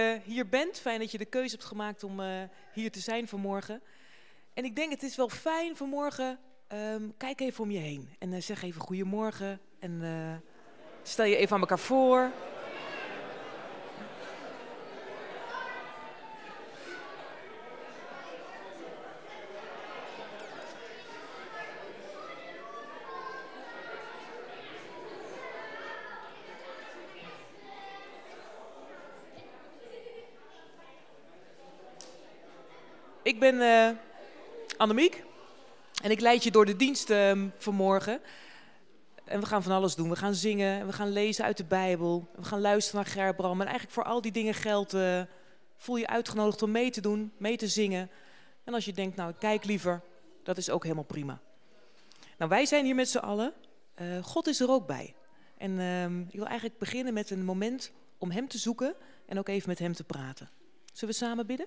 uh, hier bent. Fijn dat je de keuze hebt gemaakt om uh, hier te zijn vanmorgen. En ik denk het is wel fijn vanmorgen. Um, kijk even om je heen en uh, zeg even goedemorgen. En stel je even aan elkaar voor. Ben uh, Annemiek en ik leid je door de dienst uh, vanmorgen. En we gaan van alles doen. We gaan zingen, we gaan lezen uit de Bijbel, we gaan luisteren naar Gerbram. En eigenlijk voor al die dingen geldt, uh, voel je uitgenodigd om mee te doen, mee te zingen. En als je denkt, nou, kijk liever, dat is ook helemaal prima. Nou, wij zijn hier met z'n allen. Uh, God is er ook bij. En ehm, ik wil eigenlijk beginnen met een moment om Hem te zoeken en ook even met Hem te praten. Zullen we samen bidden?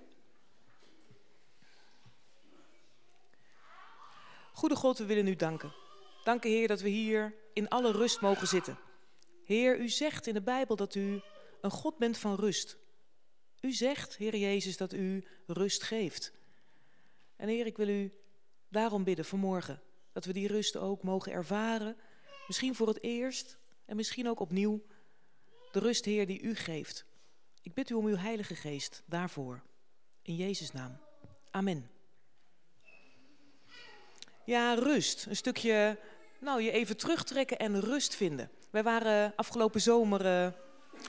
Goede God, we willen u danken. Dank Heer dat we hier in alle rust mogen zitten. Heer, u zegt in de Bijbel dat u een God bent van rust. U zegt, Heer Jezus, dat u rust geeft. En Heer, ik wil u daarom bidden vanmorgen dat we die rust ook mogen ervaren. Misschien voor het eerst en misschien ook opnieuw. De rust, Heer, die u geeft. Ik bid u om uw Heilige Geest daarvoor. In Jezus' naam. Amen. Ja, rust. Een stukje, nou, je even terugtrekken en rust vinden. Wij waren afgelopen zomer uh,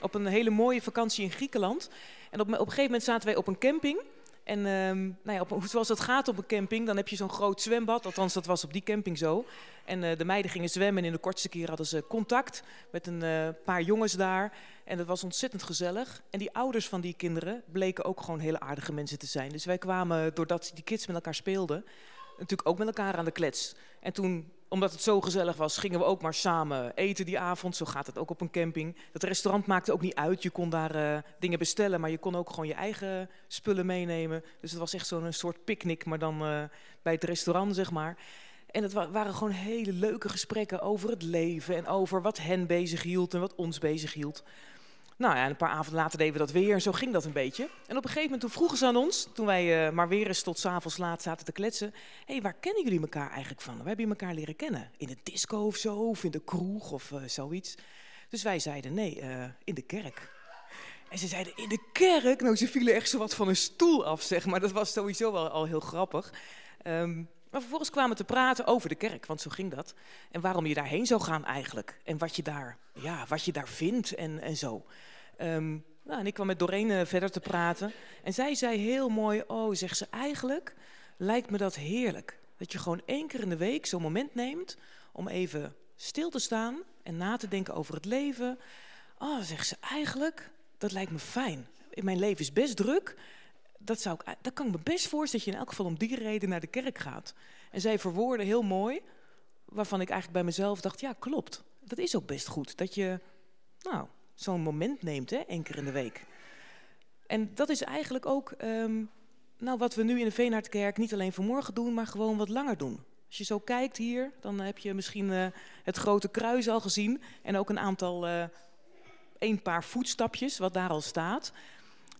op een hele mooie vakantie in Griekenland. En op, op een gegeven moment zaten wij op een camping. En um, nou ja, op, zoals het gaat op een camping, dan heb je zo'n groot zwembad. Althans, dat was op die camping zo. En uh, de meiden gingen zwemmen en in de kortste keer hadden ze contact met een uh, paar jongens daar. En dat was ontzettend gezellig. En die ouders van die kinderen bleken ook gewoon hele aardige mensen te zijn. Dus wij kwamen, doordat die kids met elkaar speelden, natuurlijk ook met elkaar aan de klets. En toen, omdat het zo gezellig was, gingen we ook maar samen eten die avond. Zo gaat het ook op een camping. Het restaurant maakte ook niet uit. Je kon daar uh, dingen bestellen, maar je kon ook gewoon je eigen spullen meenemen. Dus het was echt zo'n soort picknick, maar dan uh, bij het restaurant, zeg maar. En het wa waren gewoon hele leuke gesprekken over het leven en over wat hen bezig hield en wat ons bezig hield. Nou ja, een paar avonden later deden we dat weer en zo ging dat een beetje. En op een gegeven moment toen vroegen ze aan ons, toen wij uh, maar weer eens tot s'avonds laat zaten te kletsen. Hé, hey, waar kennen jullie elkaar eigenlijk van? Waar hebben jullie elkaar leren kennen? In de disco of zo, of in de kroeg of uh, zoiets? Dus wij zeiden nee, uh, in de kerk. En ze zeiden in de kerk? Nou, ze vielen echt zo wat van een stoel af, zeg maar. Dat was sowieso wel al heel grappig. Um, maar vervolgens kwamen we te praten over de kerk, want zo ging dat. En waarom je daarheen zou gaan eigenlijk. En wat je daar, ja, wat je daar vindt en, en zo. Um, nou, en ik kwam met Doreen uh, verder te praten. En zij zei heel mooi, oh, zegt ze, eigenlijk lijkt me dat heerlijk. Dat je gewoon één keer in de week zo'n moment neemt om even stil te staan en na te denken over het leven. Oh, zegt ze, eigenlijk, dat lijkt me fijn. Mijn leven is best druk dat, zou dat kan ik me best voorstellen dat je in elk geval om die reden naar de kerk gaat. En zij verwoorden heel mooi, waarvan ik eigenlijk bij mezelf dacht, ja klopt. Dat is ook best goed, dat je nou, zo'n moment neemt, hè, één keer in de week. En dat is eigenlijk ook um, nou, wat we nu in de Veenhardkerk niet alleen vanmorgen doen, maar gewoon wat langer doen. Als je zo kijkt hier, dan heb je misschien uh, het grote kruis al gezien. En ook een aantal, uh, een paar voetstapjes, wat daar al staat.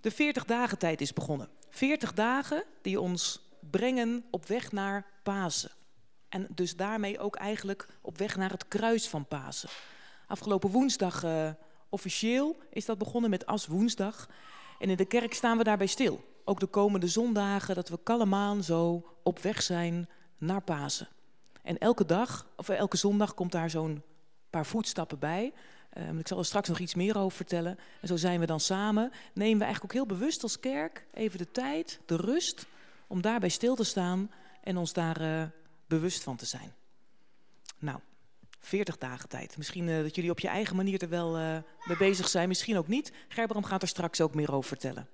De 40 dagen tijd is begonnen. 40 dagen die ons brengen op weg naar Pasen. En dus daarmee ook eigenlijk op weg naar het kruis van Pasen. Afgelopen woensdag uh, officieel is dat begonnen met As Woensdag. En in de kerk staan we daarbij stil. Ook de komende zondagen dat we kallemaan zo op weg zijn naar Pasen. En elke dag, of elke zondag komt daar zo'n paar voetstappen bij. Um, ik zal er straks nog iets meer over vertellen. En zo zijn we dan samen. Nemen we eigenlijk ook heel bewust als kerk even de tijd, de rust, om daarbij stil te staan en ons daar uh, bewust van te zijn. Nou, 40 dagen tijd. Misschien uh, dat jullie op je eigen manier er wel uh, mee bezig zijn, misschien ook niet. Gerbram gaat er straks ook meer over vertellen.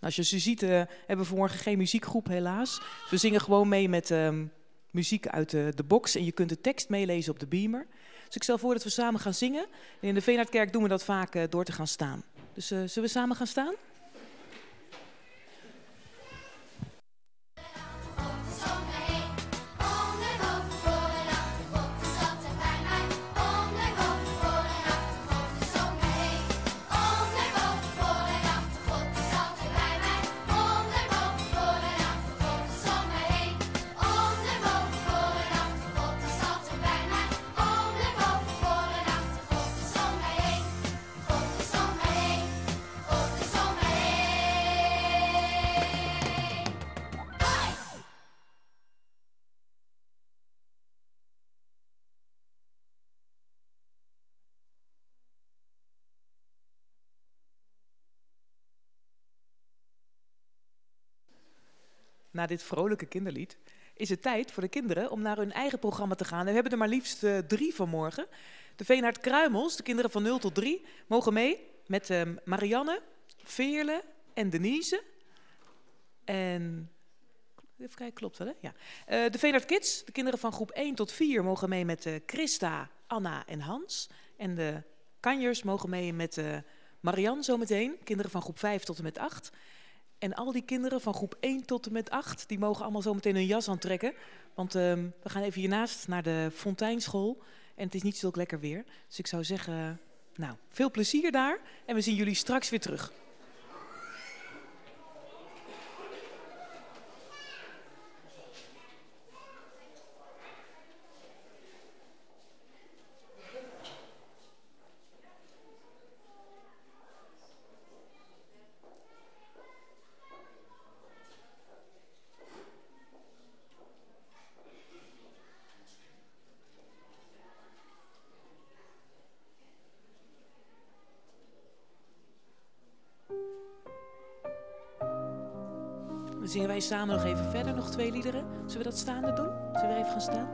Als je ze ziet, hebben we vanmorgen geen muziekgroep helaas. We zingen gewoon mee met um, muziek uit de box en je kunt de tekst meelezen op de beamer. Dus ik stel voor dat we samen gaan zingen. En in de Veenhardkerk doen we dat vaak uh, door te gaan staan. Dus uh, zullen we samen gaan staan? Na dit vrolijke kinderlied is het tijd voor de kinderen om naar hun eigen programma te gaan. We hebben er maar liefst uh, drie vanmorgen. De Veenhard Kruimels, de kinderen van 0 tot 3, mogen mee met uh, Marianne, Veerle en Denise. En Even kijken, klopt wel hè? Ja. Uh, de Veenhard Kids, de kinderen van groep 1 tot 4, mogen mee met uh, Christa, Anna en Hans. En de kanjers mogen mee met uh, Marianne zometeen, kinderen van groep 5 tot en met 8. En al die kinderen van groep 1 tot en met 8, die mogen allemaal zo meteen hun jas aantrekken. Want uh, we gaan even hiernaast naar de Fonteinschool. En het is niet zo lekker weer. Dus ik zou zeggen, nou, veel plezier daar. En we zien jullie straks weer terug. Samen nog even verder, nog twee liederen. Zullen we dat staande doen? Zullen we even gaan staan?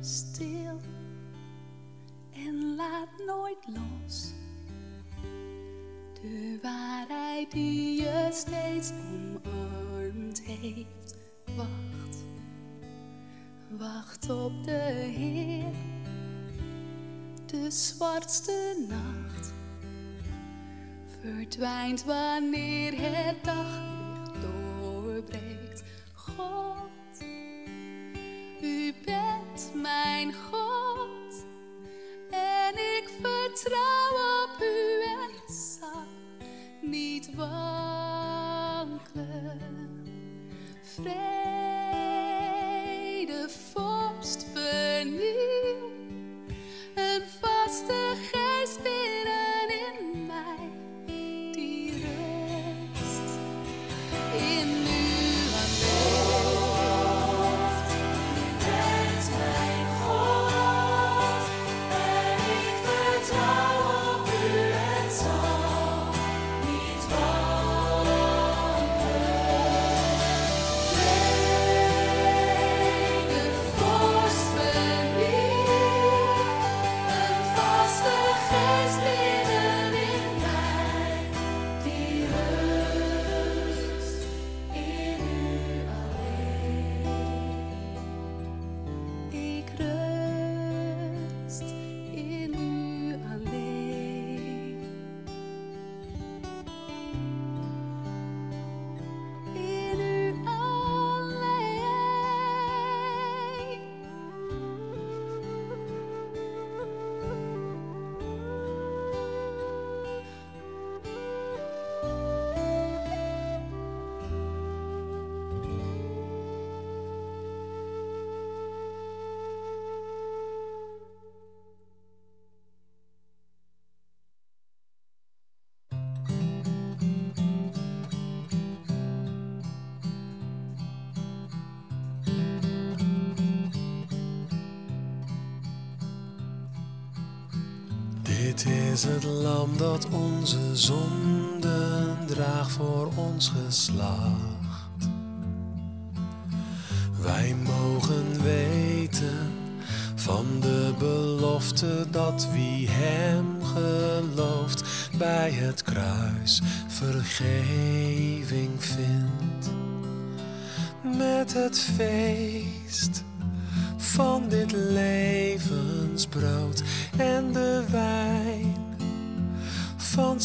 Stil en laat nooit los. De waarheid die je steeds omarmd heeft, wacht, wacht op de Heer. De zwartste nacht verdwijnt wanneer het daglicht is het lam dat onze zonden draagt voor ons geslacht. Wij mogen weten van de belofte dat wie hem gelooft bij het kruis vergeving vindt. Met het feest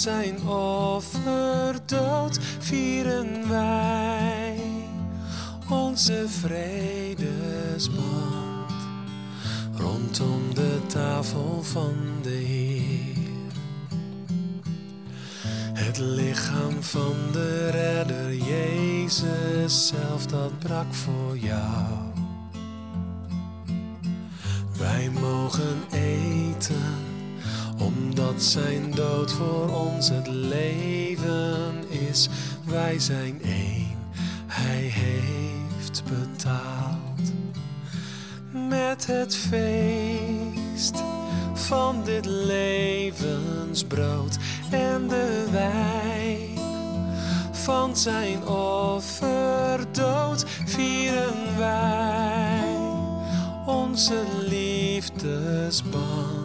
zijn offerdood vieren wij onze vredesband rondom de tafel van de Heer. Het lichaam van de redder Jezus zelf dat brak voor jou. Zijn dood voor ons het leven is. Wij zijn één, hij heeft betaald. Met het feest van dit levensbrood en de wijn van zijn offerdood vieren wij onze liefdesband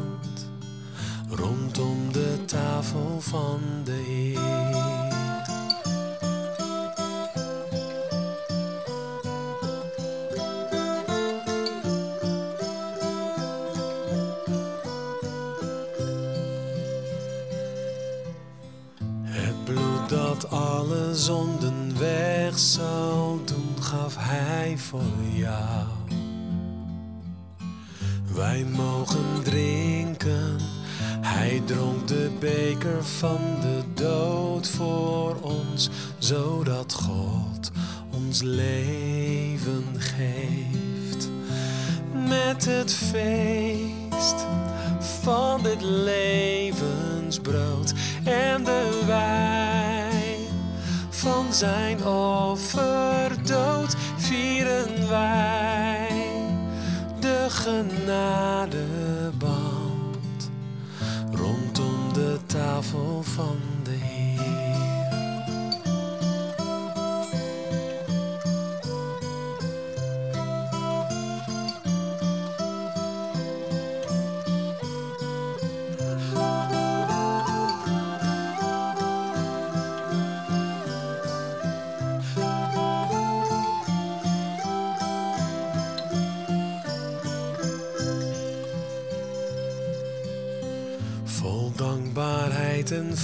rondom de tafel van de Heer. Het bloed dat alle zonden weg zal doen, gaf Hij voor jou. Wij mogen drinken, Hij dronk de beker van de dood voor ons, zodat God ons leven geeft. Met het feest van dit levensbrood en de wijn van zijn offerdood vieren wij de genadeband tafel van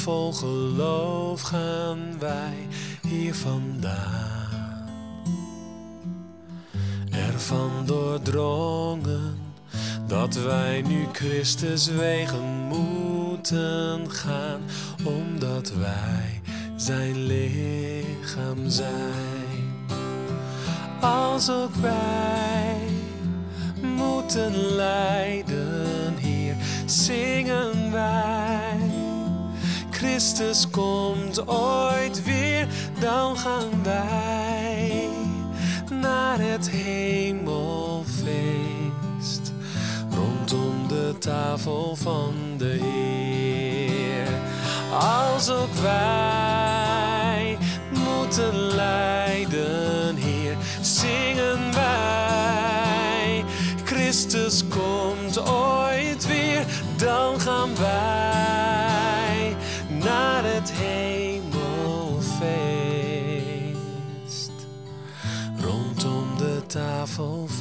vol geloof gaan wij hier vandaan. Ervan doordrongen dat wij nu Christus wegen moeten gaan, omdat wij zijn lichaam zijn. Als ook wij moeten lijden hier, zingen. Christus komt ooit weer, dan gaan wij naar het hemelfeest. Rondom de tafel van de Heer. Als ook wij moeten lijden hier, zingen wij. Christus komt ooit weer, dan gaan wij beautiful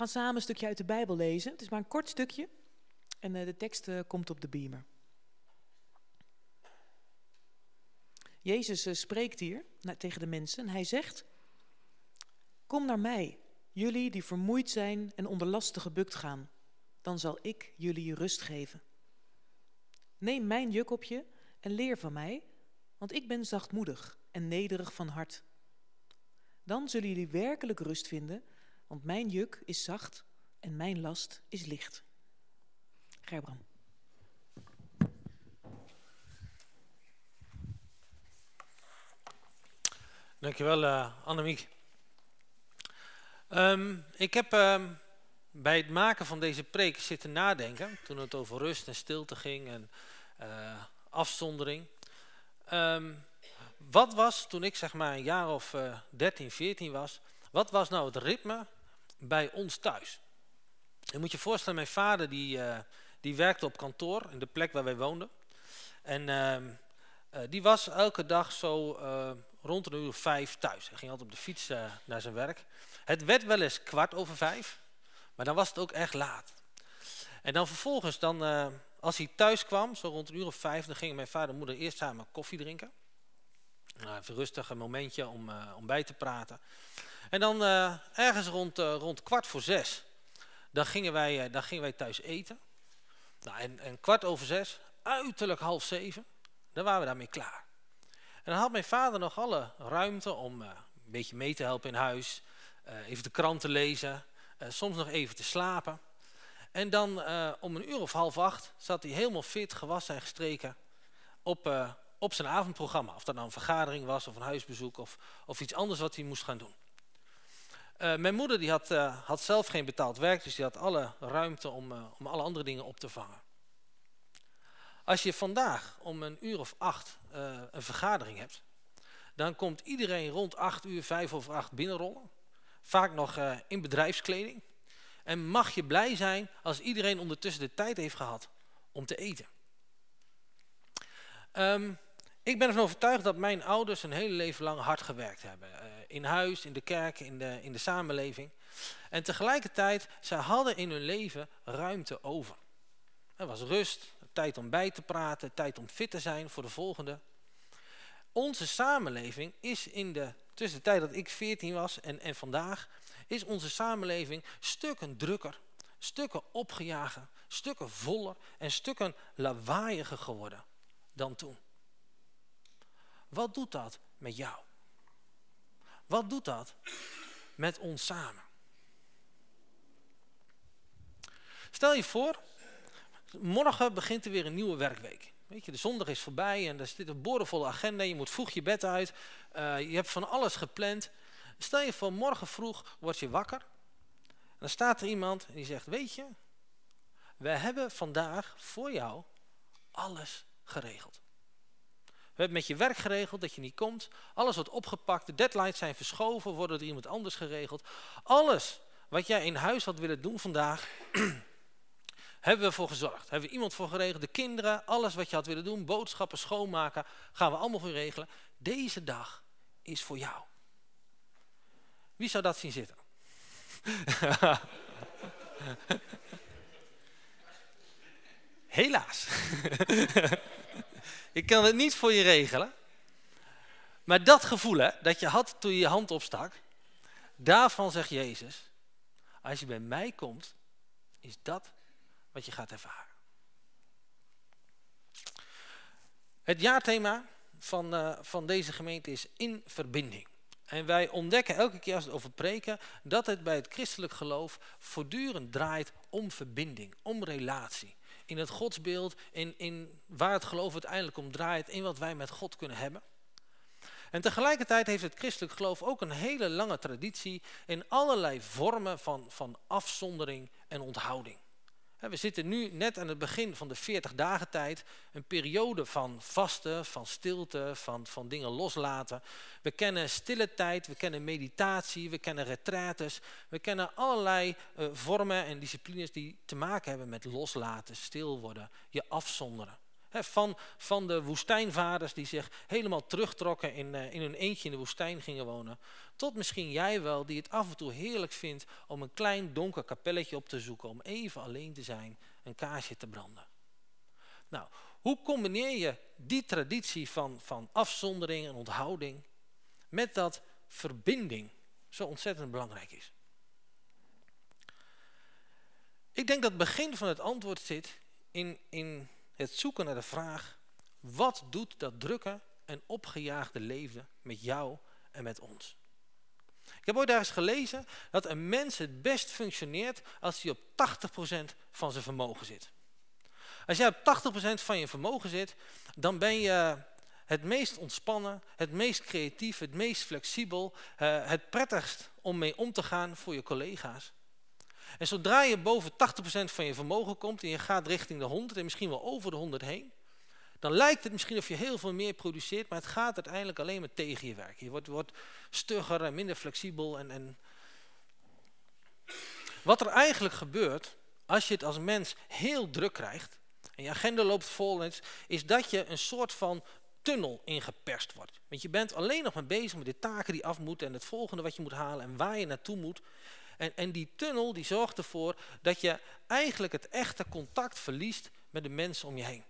gaan samen een stukje uit de Bijbel lezen. Het is maar een kort stukje en eh, de tekst eh, komt op de beamer. Jezus eh, spreekt hier tegen de mensen en hij zegt: Kom naar mij, jullie die vermoeid zijn en onder lasten gebukt gaan, dan zal ik jullie rust geven. Neem mijn juk op je en leer van mij, want ik ben zachtmoedig en nederig van hart. Dan zullen jullie werkelijk rust vinden, want mijn juk is zacht en mijn last is licht. Gerbram. Dankjewel, eh Annemiek. Ehm, ik heb ehm, bij het maken van deze preek zitten nadenken, toen het over rust en stilte ging en eh, afzondering. Ehm, wat was, toen ik zeg maar een jaar of eh 13, 14 was, wat was nou het ritme bij ons thuis? Je moet je voorstellen, mijn vader die, eh, die werkte op kantoor in de plek waar wij woonden. En ehm, eh, die was elke dag zo eh, rond een uur of vijf thuis. Hij ging altijd op de fiets naar zijn werk. Het werd wel eens kwart over vijf, maar dan was het ook echt laat. En dan vervolgens, dan, als hij thuis kwam, zo rond een uur of vijf, dan gingen mijn vader en moeder eerst samen koffie drinken. Nou, even rustig een momentje om, om bij te praten. En dan eh, ergens rond, eh, rond kwart voor zes, dan gingen wij, eh, dan gingen wij thuis eten. Nou, en, en kwart over zes, uiterlijk half zeven, dan waren we daarmee klaar. En dan had mijn vader nog alle ruimte om een beetje mee te helpen in huis, even de krant te lezen, soms nog even te slapen. En dan om een uur of half acht zat hij helemaal fit, gewassen en gestreken op, op zijn avondprogramma. Of dat nou een vergadering was of een huisbezoek of, of iets anders wat hij moest gaan doen. Eh, mijn moeder die had, eh, had zelf geen betaald werk, dus die had alle ruimte om, eh, om alle andere dingen op te vangen. Als je vandaag om een uur of acht een vergadering hebt, dan komt iedereen rond acht uur, vijf over acht binnenrollen. Vaak nog in bedrijfskleding. En mag je blij zijn als iedereen ondertussen de tijd heeft gehad om te eten. Ehm, ik ben ervan overtuigd dat mijn ouders een hele leven lang hard gewerkt hebben. In huis, in de kerk, in de, in de samenleving. En tegelijkertijd, zij hadden in hun leven ruimte over. Er was rust, tijd om bij te praten, tijd om fit te zijn voor de volgende. Onze samenleving is in de tussentijd dat ik 14 was en, en vandaag, is onze samenleving stukken drukker, stukken opgejager, stukken voller en stukken lawaaiiger geworden dan toen. Wat doet dat met jou? Wat doet dat met ons samen? Stel je voor, morgen begint er weer een nieuwe werkweek. Weet je, de zondag is voorbij en er zit een borenvolle agenda. Je moet vroeg je bed uit. eh, je hebt van alles gepland. Stel je voor, morgen vroeg word je wakker. En dan staat er iemand en die zegt, weet je, we hebben vandaag voor jou alles geregeld. We hebben met je werk geregeld dat je niet komt. Alles wordt opgepakt, de deadlines zijn verschoven, worden door iemand anders geregeld. Alles wat jij in huis had willen doen vandaag, Hebben we voor gezorgd. Hebben we iemand voor geregeld. De kinderen, alles wat je had willen doen. Boodschappen, schoonmaken. Gaan we allemaal voor regelen. Deze dag is voor jou. Wie zou dat zien zitten? Helaas. ik kan het niet voor je regelen. Maar dat gevoel hè, dat je had toen je je hand opstak, daarvan zegt Jezus, als je bij mij komt, is dat wat je gaat ervaren. Het jaarthema van, eh, van deze gemeente is in verbinding. En wij ontdekken elke keer als we het over preken, dat het bij het christelijk geloof voortdurend draait om verbinding, om relatie. In het godsbeeld, in, in waar het geloof uiteindelijk om draait, in wat wij met God kunnen hebben. En tegelijkertijd heeft het christelijk geloof ook een hele lange traditie in allerlei vormen van, van afzondering en onthouding. We zitten nu net aan het begin van de 40 dagen tijd, een periode van vasten, van stilte, van, van dingen loslaten. We kennen stille tijd, we kennen meditatie, we kennen retraites, we kennen allerlei eh, vormen en disciplines die te maken hebben met loslaten, stil worden, je afzonderen. Van, van de woestijnvaders die zich helemaal terugtrokken in, eh, in hun eentje in de woestijn gingen wonen. Tot misschien jij wel die het af en toe heerlijk vindt om een klein donker kapelletje op te zoeken. Om even alleen te zijn, een kaarsje te branden. Nou, hoe combineer je die traditie van, van afzondering en onthouding met dat verbinding zo ontzettend belangrijk is? Ik denk dat het begin van het antwoord zit in, in het zoeken naar de vraag, wat doet dat drukke en opgejaagde leven met jou en met ons? Ik heb ooit ergens gelezen dat een mens het best functioneert als hij op 80% van zijn vermogen zit. Als jij op 80% van je vermogen zit, dan ben je het meest ontspannen, het meest creatief, het meest flexibel, eh, het prettigst om mee om te gaan voor je collega's. En zodra je boven 80% van je vermogen komt en je gaat richting de 100 en misschien wel over de 100 heen, dan lijkt het misschien of je heel veel meer produceert, maar het gaat uiteindelijk alleen maar tegen je werk. Je wordt, wordt stugger en minder flexibel. En, en Wat er eigenlijk gebeurt, als je het als mens heel druk krijgt, en je agenda loopt vol, is, is dat je een soort van tunnel ingeperst wordt. Want je bent alleen nog maar bezig met de taken die af moeten en het volgende wat je moet halen en waar je naartoe moet. En, en die tunnel die zorgt ervoor dat je eigenlijk het echte contact verliest met de mensen om je heen.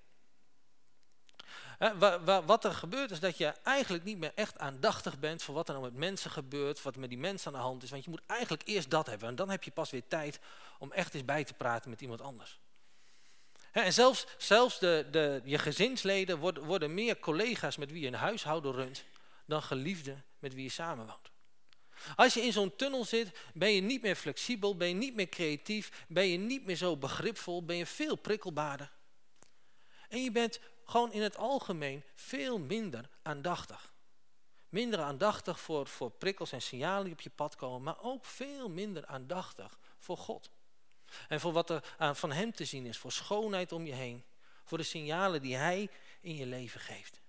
Wat er gebeurt is dat je eigenlijk niet meer echt aandachtig bent voor wat er nou met mensen gebeurt, wat er met die mensen aan de hand is. Want je moet eigenlijk eerst dat hebben en dan heb je pas weer tijd om echt eens bij te praten met iemand anders. En zelfs, zelfs de, de, je gezinsleden worden, worden meer collega's met wie je een huishouden runt dan geliefden met wie je samenwoont. Als je in zo'n tunnel zit, ben je niet meer flexibel, ben je niet meer creatief, ben je niet meer zo begripvol, ben je veel prikkelbaarder. En je bent gewoon in het algemeen veel minder aandachtig. Minder aandachtig voor, voor prikkels en signalen die op je pad komen, maar ook veel minder aandachtig voor God. En voor wat er aan, van hem te zien is, voor schoonheid om je heen, voor de signalen die hij in je leven geeft.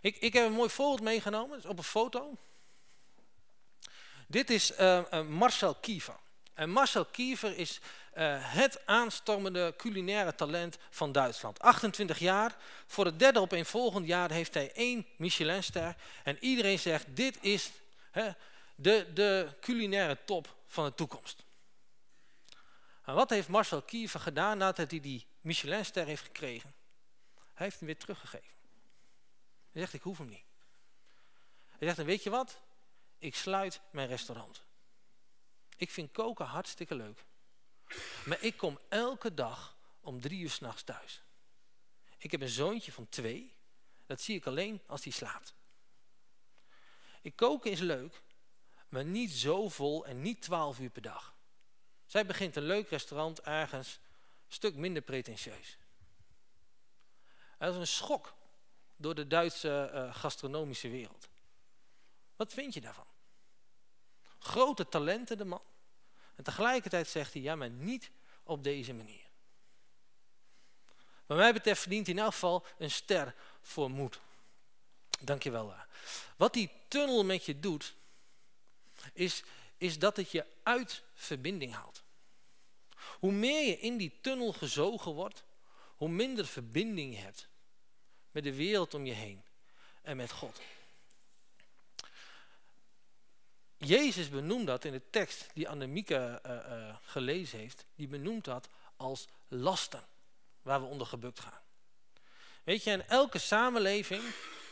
Ik, ik heb een mooi voorbeeld meegenomen, op een foto. Dit is eh, eh, Marcel Kiefer. En Marcel Kiefer is eh, het aanstormende culinaire talent van Duitsland. 28 jaar, voor het derde op een volgend jaar heeft hij één Michelinster. En iedereen zegt, dit is hè, de, de culinaire top van de toekomst. En wat heeft Marcel Kiefer gedaan nadat hij die Michelinster heeft gekregen? Hij heeft hem weer teruggegeven. Hij zegt, ik hoef hem niet. Hij zegt, en weet je wat? Ik sluit mijn restaurant. Ik vind koken hartstikke leuk. Maar ik kom elke dag om drie uur s'nachts thuis. Ik heb een zoontje van twee. Dat zie ik alleen als hij slaapt. Ik koken is leuk, maar niet zo vol en niet twaalf uur per dag. Zij begint een leuk restaurant ergens, een stuk minder pretentieus. Dat is een schok door de Duitse eh, gastronomische wereld. Wat vind je daarvan? Grote talenten de man. En tegelijkertijd zegt hij, ja, maar niet op deze manier. Wat mij betreft verdient hij in elk geval een ster voor moed. Dankjewel. wel. Wat die tunnel met je doet, is, is dat het je uit verbinding haalt. Hoe meer je in die tunnel gezogen wordt, hoe minder verbinding je hebt met de wereld om je heen en met God. Jezus benoemt dat in de tekst die Annemieke eh, eh, gelezen heeft, die benoemt dat als lasten waar we onder gebukt gaan. Weet je, en elke samenleving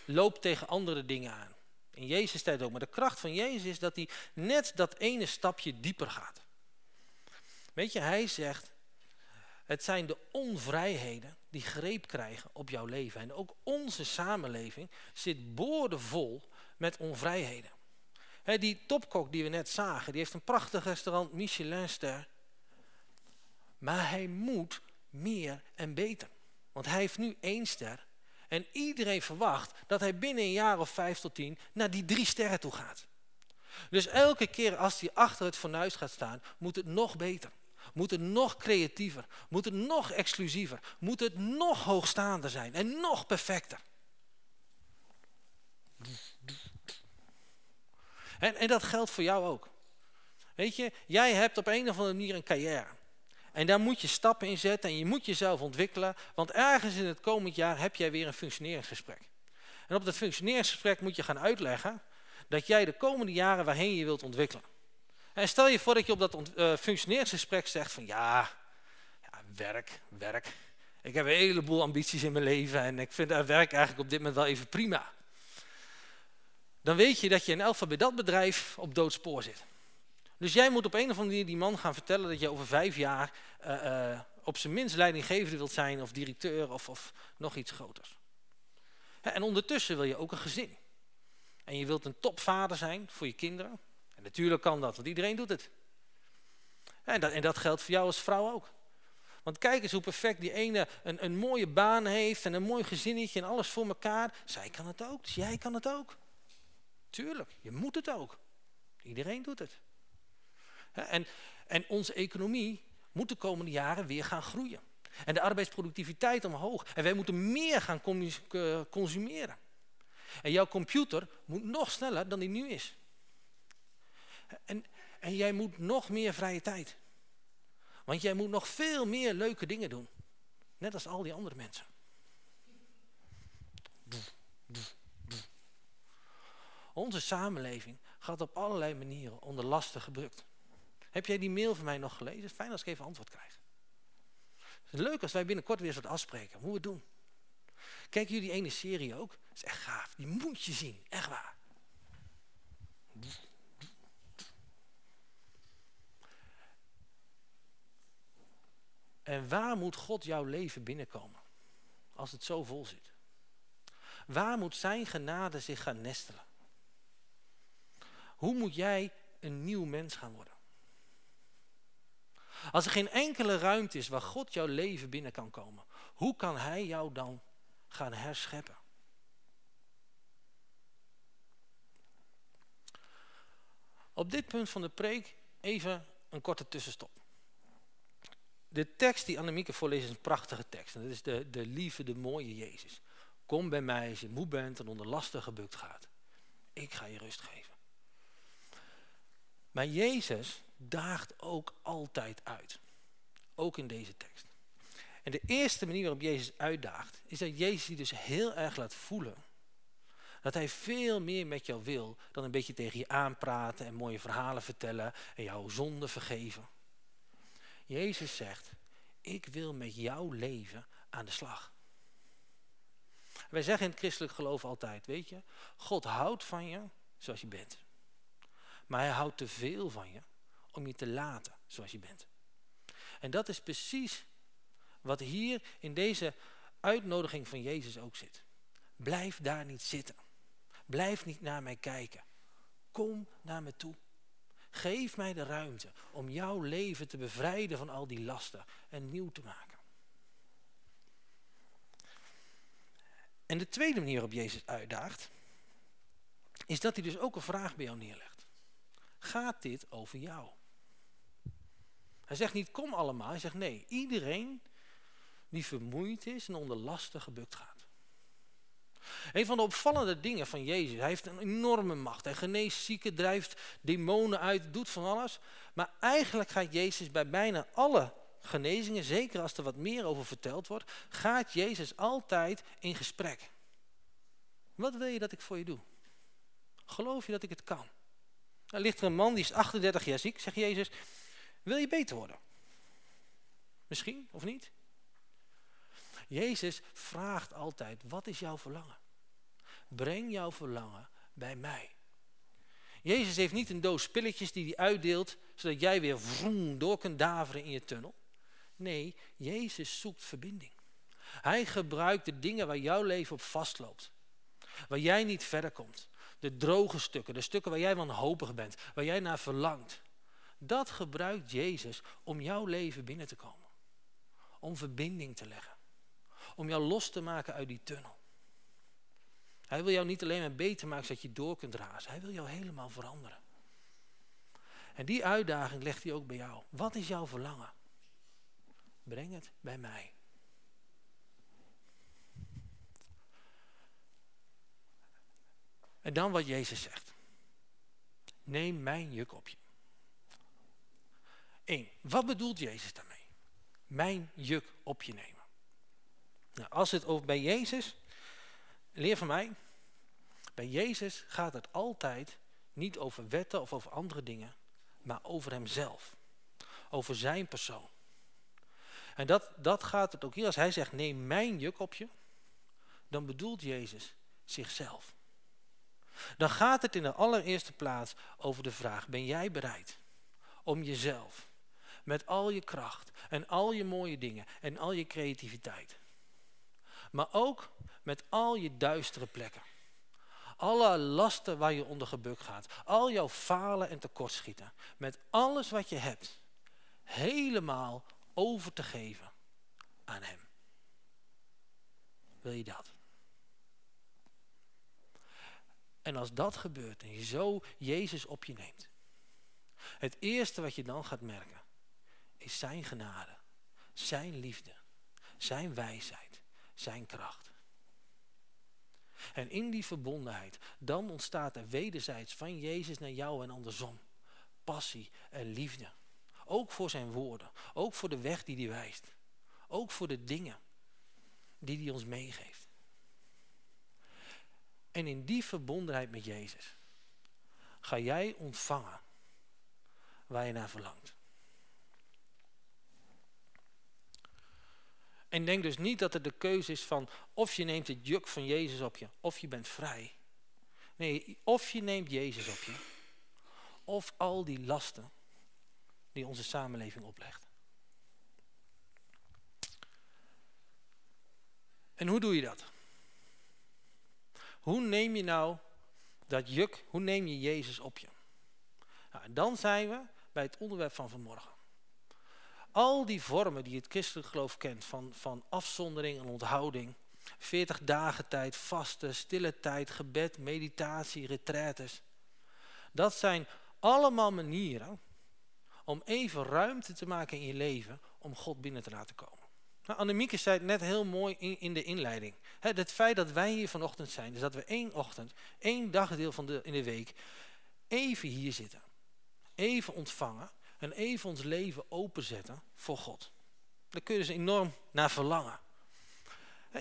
loopt tegen andere dingen aan. In Jezus tijd ook. Maar de kracht van Jezus is dat hij net dat ene stapje dieper gaat. Weet je, hij zegt, het zijn de onvrijheden die greep krijgen op jouw leven. En ook onze samenleving zit boordevol met onvrijheden. Die topkok die we net zagen, die heeft een prachtig restaurant, Michelinster. Maar hij moet meer en beter. Want hij heeft nu één ster. En iedereen verwacht dat hij binnen een jaar of vijf tot tien naar die drie sterren toe gaat. Dus elke keer als hij achter het fornuis gaat staan, moet het nog beter. Moet het nog creatiever. Moet het nog exclusiever. Moet het nog hoogstaander zijn. En nog perfecter. En, en dat geldt voor jou ook. Weet je, jij hebt op een of andere manier een carrière. En daar moet je stappen in zetten en je moet jezelf ontwikkelen. Want ergens in het komend jaar heb jij weer een functioneringsgesprek. En op dat functioneringsgesprek moet je gaan uitleggen dat jij de komende jaren waarheen je wilt ontwikkelen. En stel je voor dat je op dat eh, functioneringsgesprek zegt van ja, ja, werk, werk. Ik heb een heleboel ambities in mijn leven en ik vind dat werk eigenlijk op dit moment wel even prima. Dan weet je dat je in elk geval bij dat bedrijf op doodspoor zit. Dus jij moet op een of andere manier die man gaan vertellen dat je over vijf jaar eh, eh, op zijn minst leidinggevende wilt zijn of directeur of, of nog iets groters. En ondertussen wil je ook een gezin. En je wilt een topvader zijn voor je kinderen. En natuurlijk kan dat, want iedereen doet het. En dat, en dat geldt voor jou als vrouw ook. Want kijk eens hoe perfect die ene een, een mooie baan heeft en een mooi gezinnetje en alles voor elkaar. Zij kan het ook, dus jij kan het ook. Tuurlijk, je moet het ook. Iedereen doet het. En, en onze economie moet de komende jaren weer gaan groeien. En de arbeidsproductiviteit omhoog. En wij moeten meer gaan eh, consumeren. En jouw computer moet nog sneller dan die nu is. En, en jij moet nog meer vrije tijd. Want jij moet nog veel meer leuke dingen doen. Net als al die andere mensen. Onze samenleving gaat op allerlei manieren onder lasten gebruikt. Heb jij die mail van mij nog gelezen? Fijn als ik even antwoord krijg. Leuk als wij binnenkort weer eens wat afspreken. Hoe we het doen. Kijken jullie ene serie ook? Dat is echt gaaf. Die moet je zien. Echt waar. En waar moet God jouw leven binnenkomen? Als het zo vol zit. Waar moet zijn genade zich gaan nestelen? Hoe moet jij een nieuw mens gaan worden? Als er geen enkele ruimte is waar God jouw leven binnen kan komen, hoe kan hij jou dan gaan herscheppen? Op dit punt van de preek even een korte tussenstop. De tekst die Annemieke voorleest is een prachtige tekst. En dat is de, de lieve, de mooie Jezus. Kom bij mij als je moe bent en onder lasten gebukt gaat. Ik ga je rust geven. Maar Jezus daagt ook altijd uit. Ook in deze tekst. En de eerste manier waarop Jezus uitdaagt, is dat Jezus je dus heel erg laat voelen. Dat hij veel meer met jou wil dan een beetje tegen je aanpraten en mooie verhalen vertellen en jouw zonde vergeven. Jezus zegt, ik wil met jouw leven aan de slag. Wij zeggen in het christelijk geloof altijd, weet je, God houdt van je zoals je bent. Maar hij houdt te veel van je om je te laten zoals je bent. En dat is precies wat hier in deze uitnodiging van Jezus ook zit. Blijf daar niet zitten. Blijf niet naar mij kijken. Kom naar me toe. Geef mij de ruimte om jouw leven te bevrijden van al die lasten en nieuw te maken. En de tweede manier waarop Jezus uitdaagt, is dat hij dus ook een vraag bij jou neerlegt. Gaat dit over jou? Hij zegt niet kom allemaal, hij zegt nee, iedereen die vermoeid is en onder lasten gebukt gaat. Een van de opvallende dingen van Jezus, hij heeft een enorme macht. Hij geneest zieken, drijft demonen uit, doet van alles. Maar eigenlijk gaat Jezus bij bijna alle genezingen, zeker als er wat meer over verteld wordt, gaat Jezus altijd in gesprek. Wat wil je dat ik voor je doe? Geloof je dat ik het kan? Er ligt er een man die is 38 jaar ziek, zegt Jezus, wil je beter worden? Misschien of niet? Jezus vraagt altijd, wat is jouw verlangen? Breng jouw verlangen bij mij. Jezus heeft niet een doos pilletjes die hij uitdeelt, zodat jij weer vroom door kunt daveren in je tunnel. Nee, Jezus zoekt verbinding. Hij gebruikt de dingen waar jouw leven op vastloopt. Waar jij niet verder komt. De droge stukken, de stukken waar jij wanhopig bent, waar jij naar verlangt. Dat gebruikt Jezus om jouw leven binnen te komen. Om verbinding te leggen. Om jou los te maken uit die tunnel. Hij wil jou niet alleen maar beter maken zodat je door kunt razen. Hij wil jou helemaal veranderen. En die uitdaging legt hij ook bij jou. Wat is jouw verlangen? Breng het bij mij. En dan wat Jezus zegt. Neem mijn juk op je. Eén, wat bedoelt Jezus daarmee? Mijn juk op je nemen. Nou, als het over bij Jezus, leer van mij, bij Jezus gaat het altijd niet over wetten of over andere dingen, maar over hemzelf. Over zijn persoon. En dat, dat gaat het ook hier. Als hij zegt, neem mijn juk op je, dan bedoelt Jezus zichzelf. Dan gaat het in de allereerste plaats over de vraag, ben jij bereid om jezelf met al je kracht en al je mooie dingen en al je creativiteit, maar ook met al je duistere plekken, alle lasten waar je onder gebukt gaat, al jouw falen en tekortschieten, met alles wat je hebt, helemaal over te geven aan hem. Wil je dat? En als dat gebeurt en je zo Jezus op je neemt, het eerste wat je dan gaat merken, is zijn genade, zijn liefde, zijn wijsheid, zijn kracht. En in die verbondenheid, dan ontstaat er wederzijds van Jezus naar jou en andersom. Passie en liefde. Ook voor zijn woorden, ook voor de weg die hij wijst. Ook voor de dingen die hij ons meegeeft. En in die verbondenheid met Jezus ga jij ontvangen waar je naar verlangt. En denk dus niet dat het de keuze is van of je neemt het juk van Jezus op je, of je bent vrij. Nee, of je neemt Jezus op je, of al die lasten die onze samenleving oplegt. En hoe doe je dat? Hoe neem je nou dat juk, hoe neem je Jezus op je? Nou, dan zijn we bij het onderwerp van vanmorgen. Al die vormen die het christelijk geloof kent, van, van afzondering en onthouding, 40 dagen tijd, vasten, stille tijd, gebed, meditatie, retraites. Dat zijn allemaal manieren om even ruimte te maken in je leven om God binnen te laten komen. Nou, zei het net heel mooi in, in de inleiding. het feit dat wij hier vanochtend zijn, is dat we één ochtend, één dagdeel van de, in de week, even hier zitten. Even ontvangen en even ons leven openzetten voor God. Daar kun je dus enorm naar verlangen.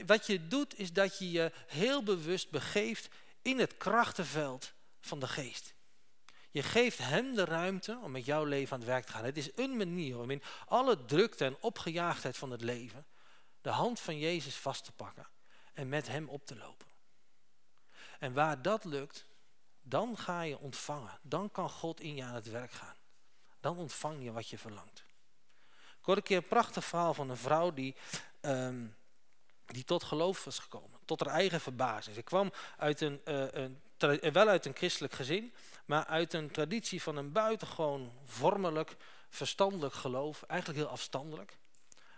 Wat je doet is dat je je heel bewust begeeft in het krachtenveld van de geest. Je geeft hem de ruimte om met jouw leven aan het werk te gaan. Het is een manier om in alle drukte en opgejaagdheid van het leven de hand van Jezus vast te pakken en met hem op te lopen. En waar dat lukt, dan ga je ontvangen. Dan kan God in je aan het werk gaan. Dan ontvang je wat je verlangt. Ik hoorde een keer een prachtig verhaal van een vrouw die, um, die tot geloof was gekomen. Tot haar eigen verbazing. Ze kwam uit een, uh, een, wel uit een christelijk gezin, maar uit een traditie van een buitengewoon vormelijk, verstandelijk geloof. Eigenlijk heel afstandelijk.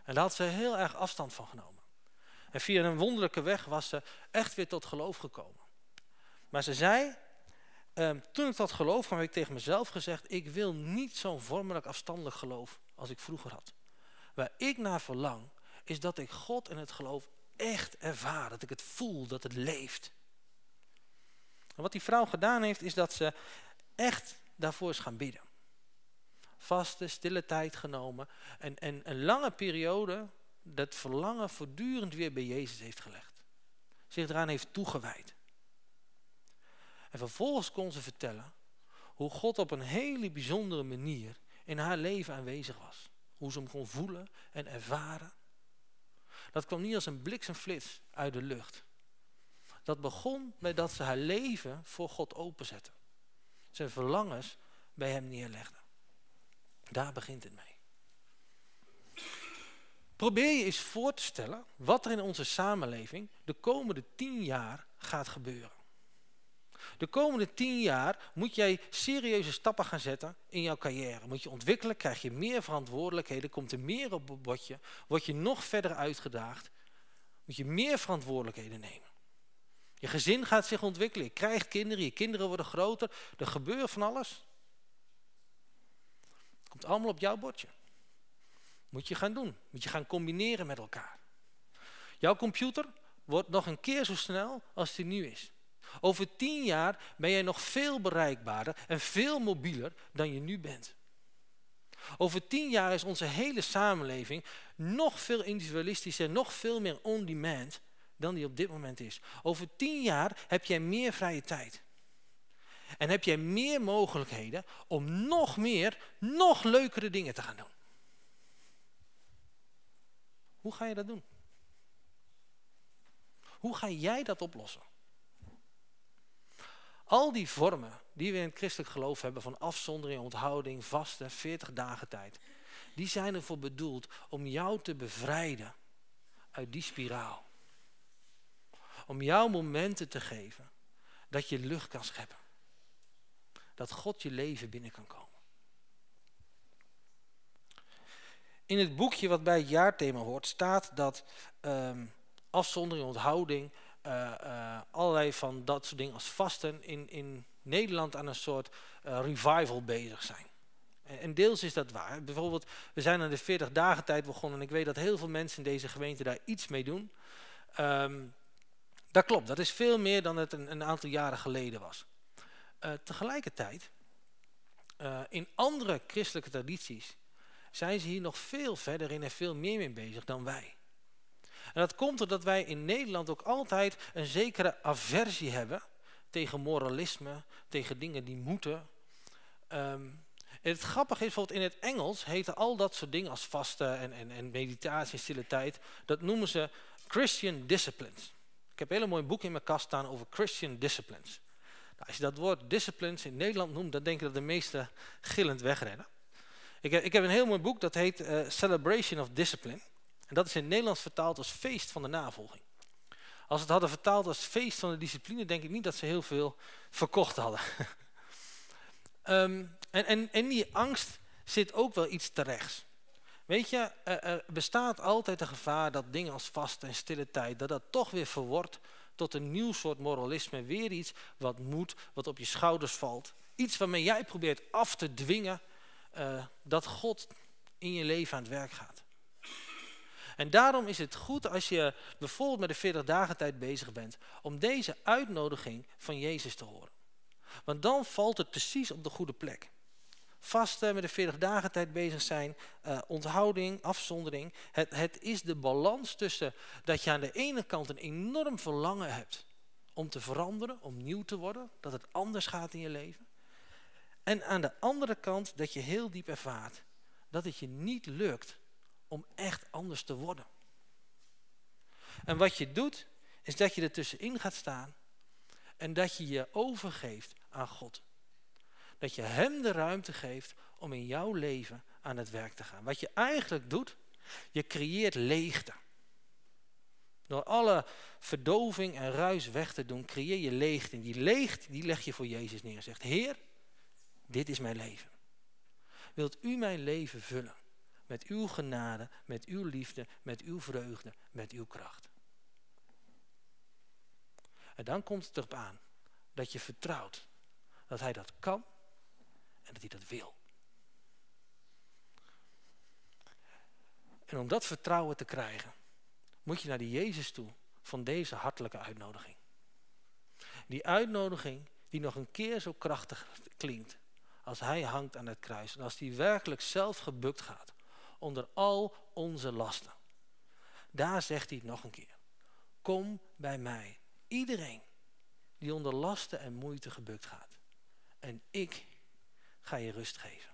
En daar had ze heel erg afstand van genomen. En via een wonderlijke weg was ze echt weer tot geloof gekomen. Maar ze zei, Um, toen ik dat geloof kwam, heb ik tegen mezelf gezegd, ik wil niet zo'n vormelijk afstandelijk geloof als ik vroeger had. Waar ik naar verlang, is dat ik God en het geloof echt ervaar, dat ik het voel, dat het leeft. Wat die vrouw gedaan heeft, is dat ze echt daarvoor is gaan bidden. vasten, stille tijd genomen. En, en een lange periode dat verlangen voortdurend weer bij Jezus heeft gelegd. Zich eraan heeft toegewijd. En vervolgens kon ze vertellen hoe God op een hele bijzondere manier in haar leven aanwezig was. Hoe ze hem kon voelen en ervaren. Dat kwam niet als een bliksemflits uit de lucht. Dat begon bij dat ze haar leven voor God openzette. Zijn verlangens bij hem neerlegde. Daar begint het mee. Probeer je eens voor te stellen wat er in onze samenleving de komende tien jaar gaat gebeuren. De komende tien jaar moet jij serieuze stappen gaan zetten in jouw carrière. Moet je ontwikkelen, krijg je meer verantwoordelijkheden, komt er meer op het bordje, word je nog verder uitgedaagd, moet je meer verantwoordelijkheden nemen. Je gezin gaat zich ontwikkelen, je krijgt kinderen, je kinderen worden groter, er gebeurt van alles. Het komt allemaal op jouw bordje. Moet je gaan doen, moet je gaan combineren met elkaar. Jouw computer wordt nog een keer zo snel als die nu is. Over tien jaar ben jij nog veel bereikbaarder en veel mobieler dan je nu bent. Over tien jaar is onze hele samenleving nog veel individualistischer, nog veel meer on-demand dan die op dit moment is. Over tien jaar heb jij meer vrije tijd. En heb jij meer mogelijkheden om nog meer, nog leukere dingen te gaan doen. Hoe ga je dat doen? Hoe ga jij dat oplossen? Al die vormen die we in het christelijk geloof hebben van afzondering, onthouding, vasten, 40 dagen tijd. Die zijn ervoor bedoeld om jou te bevrijden uit die spiraal. Om jou momenten te geven dat je lucht kan scheppen. Dat God je leven binnen kan komen. In het boekje wat bij het jaarthema hoort staat dat ehm, afzondering, onthouding, uh, uh, allerlei van dat soort dingen als vasten in, in Nederland aan een soort uh, revival bezig zijn. En, deels is dat waar. Bijvoorbeeld, we zijn aan de 40 dagen tijd begonnen en ik weet dat heel veel mensen in deze gemeente daar iets mee doen. Um, dat klopt, dat is veel meer dan het een, een aantal jaren geleden was. tegelijkertijd, in andere christelijke tradities zijn ze hier nog veel verder in en veel meer mee bezig dan wij. En dat komt doordat wij in Nederland ook altijd een zekere aversie hebben tegen moralisme, tegen dingen die moeten. Um, en het grappige is, bijvoorbeeld in het Engels heten al dat soort dingen als vasten en, en, en meditatie stille tijd, dat noemen ze Christian disciplines. Ik heb een hele mooi boek in mijn kast staan over Christian disciplines. Nou, als je dat woord disciplines in Nederland noemt, dan denk ik dat de meesten gillend wegrennen. Ik heb, ik heb een heel mooi boek, dat heet uh, Celebration of Discipline. En dat is in Nederlands vertaald als feest van de navolging. Als ze het hadden vertaald als feest van de discipline, denk ik niet dat ze heel veel verkocht hadden. um, en, en, en die angst zit ook wel iets terechts. Weet je, er bestaat altijd de gevaar dat dingen als vast en stille tijd, dat dat toch weer verwordt tot een nieuw soort moralisme. Weer iets wat moet, wat op je schouders valt. Iets waarmee jij probeert af te dwingen uh, dat God in je leven aan het werk gaat. En daarom is het goed als je bijvoorbeeld met de 40 dagen tijd bezig bent, om deze uitnodiging van Jezus te horen. Want dan valt het precies op de goede plek. Vasten, met de 40 dagen tijd bezig zijn, uh, onthouding, afzondering. Het, het is de balans tussen dat je aan de ene kant een enorm verlangen hebt om te veranderen, om nieuw te worden, dat het anders gaat in je leven. En aan de andere kant dat je heel diep ervaart dat het je niet lukt om echt anders te worden. En wat je doet, is dat je er tussenin gaat staan en dat je je overgeeft aan God. Dat je hem de ruimte geeft om in jouw leven aan het werk te gaan. Wat je eigenlijk doet, je creëert leegte. Door alle verdoving en ruis weg te doen, creëer je leegte. En die leegte, die leg je voor Jezus neer. Zegt, Heer, dit is mijn leven. Wilt u mijn leven vullen? Met uw genade, met uw liefde, met uw vreugde, met uw kracht. En dan komt het erop aan dat je vertrouwt dat hij dat kan en dat hij dat wil. En om dat vertrouwen te krijgen, moet je naar die Jezus toe van deze hartelijke uitnodiging. Die uitnodiging die nog een keer zo krachtig klinkt als hij hangt aan het kruis en als hij werkelijk zelf gebukt gaat onder al onze lasten. Daar zegt hij het nog een keer. Kom bij mij, iedereen die onder lasten en moeite gebukt gaat. En ik ga je rust geven.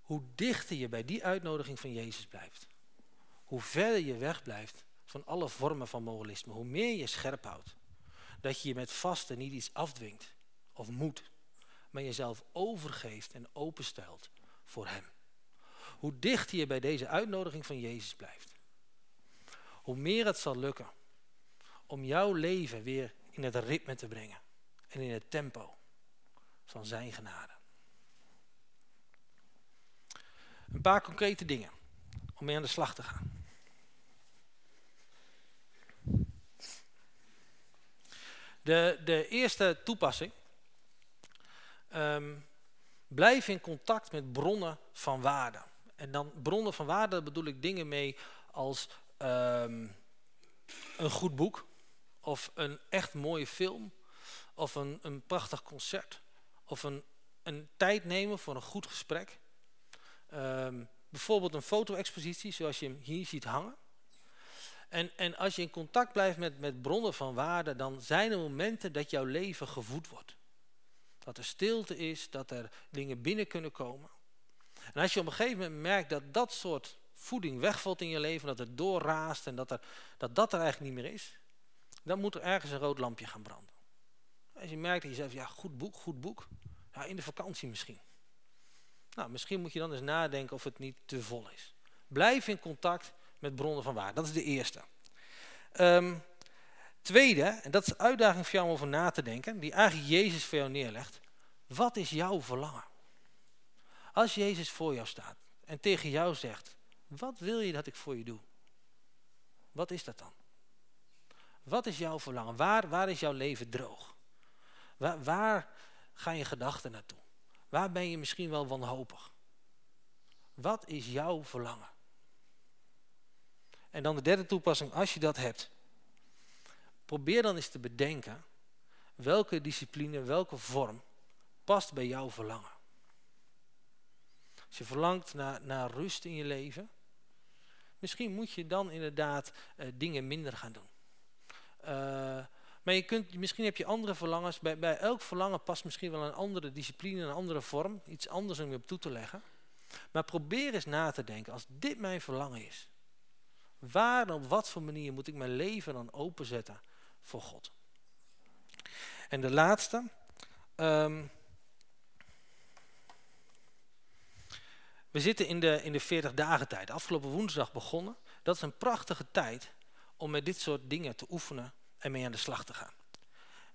Hoe dichter je bij die uitnodiging van Jezus blijft, hoe verder je wegblijft van alle vormen van moralisme, hoe meer je scherp houdt. Dat je je met vasten niet iets afdwingt of moet, maar jezelf overgeeft en openstelt voor Hem. Hoe dichter je bij deze uitnodiging van Jezus blijft, hoe meer het zal lukken om jouw leven weer in het ritme te brengen en in het tempo van Zijn genade. Een paar concrete dingen om mee aan de slag te gaan. De, de eerste toepassing. Ehm, blijf in contact met bronnen van waarde. En dan bronnen van waarde bedoel ik dingen mee als ehm, een goed boek. Of een echt mooie film. Of een, een prachtig concert. Of een, een tijd nemen voor een goed gesprek. Ehm, bijvoorbeeld een foto-expositie zoals je hem hier ziet hangen. En, en als je in contact blijft met, met bronnen van waarde, dan zijn er momenten dat jouw leven gevoed wordt. Dat er stilte is, dat er dingen binnen kunnen komen. En als je op een gegeven moment merkt dat dat soort voeding wegvalt in je leven, dat het doorraast en dat, er, dat dat er eigenlijk niet meer is, dan moet er ergens een rood lampje gaan branden. Als je merkt dat je zegt, ja goed boek, goed boek, ja, in de vakantie misschien. Nou, misschien moet je dan eens nadenken of het niet te vol is. Blijf in contact met bronnen van waarde. Dat is de eerste. Um, tweede, en dat is de uitdaging voor jou om over na te denken, die eigenlijk Jezus voor jou neerlegt. Wat is jouw verlangen? Als Jezus voor jou staat en tegen jou zegt, wat wil je dat ik voor je doe? Wat is dat dan? Wat is jouw verlangen? Waar, waar is jouw leven droog? Waar, waar gaan je gedachten naartoe? Waar ben je misschien wel wanhopig? Wat is jouw verlangen? En dan de derde toepassing, als je dat hebt. Probeer dan eens te bedenken welke discipline, welke vorm past bij jouw verlangen. Als je verlangt naar, naar rust in je leven, misschien moet je dan inderdaad uh, dingen minder gaan doen. Uh, maar je kunt, misschien heb je andere verlangens. Bij, bij elk verlangen past misschien wel een andere discipline, een andere vorm. Iets anders om je op toe te leggen. Maar probeer eens na te denken, als dit mijn verlangen is. Waar en op wat voor manier moet ik mijn leven dan openzetten voor God? En de laatste. Um, we zitten in de, in de 40 dagen tijd. Afgelopen woensdag begonnen. Dat is een prachtige tijd om met dit soort dingen te oefenen en mee aan de slag te gaan.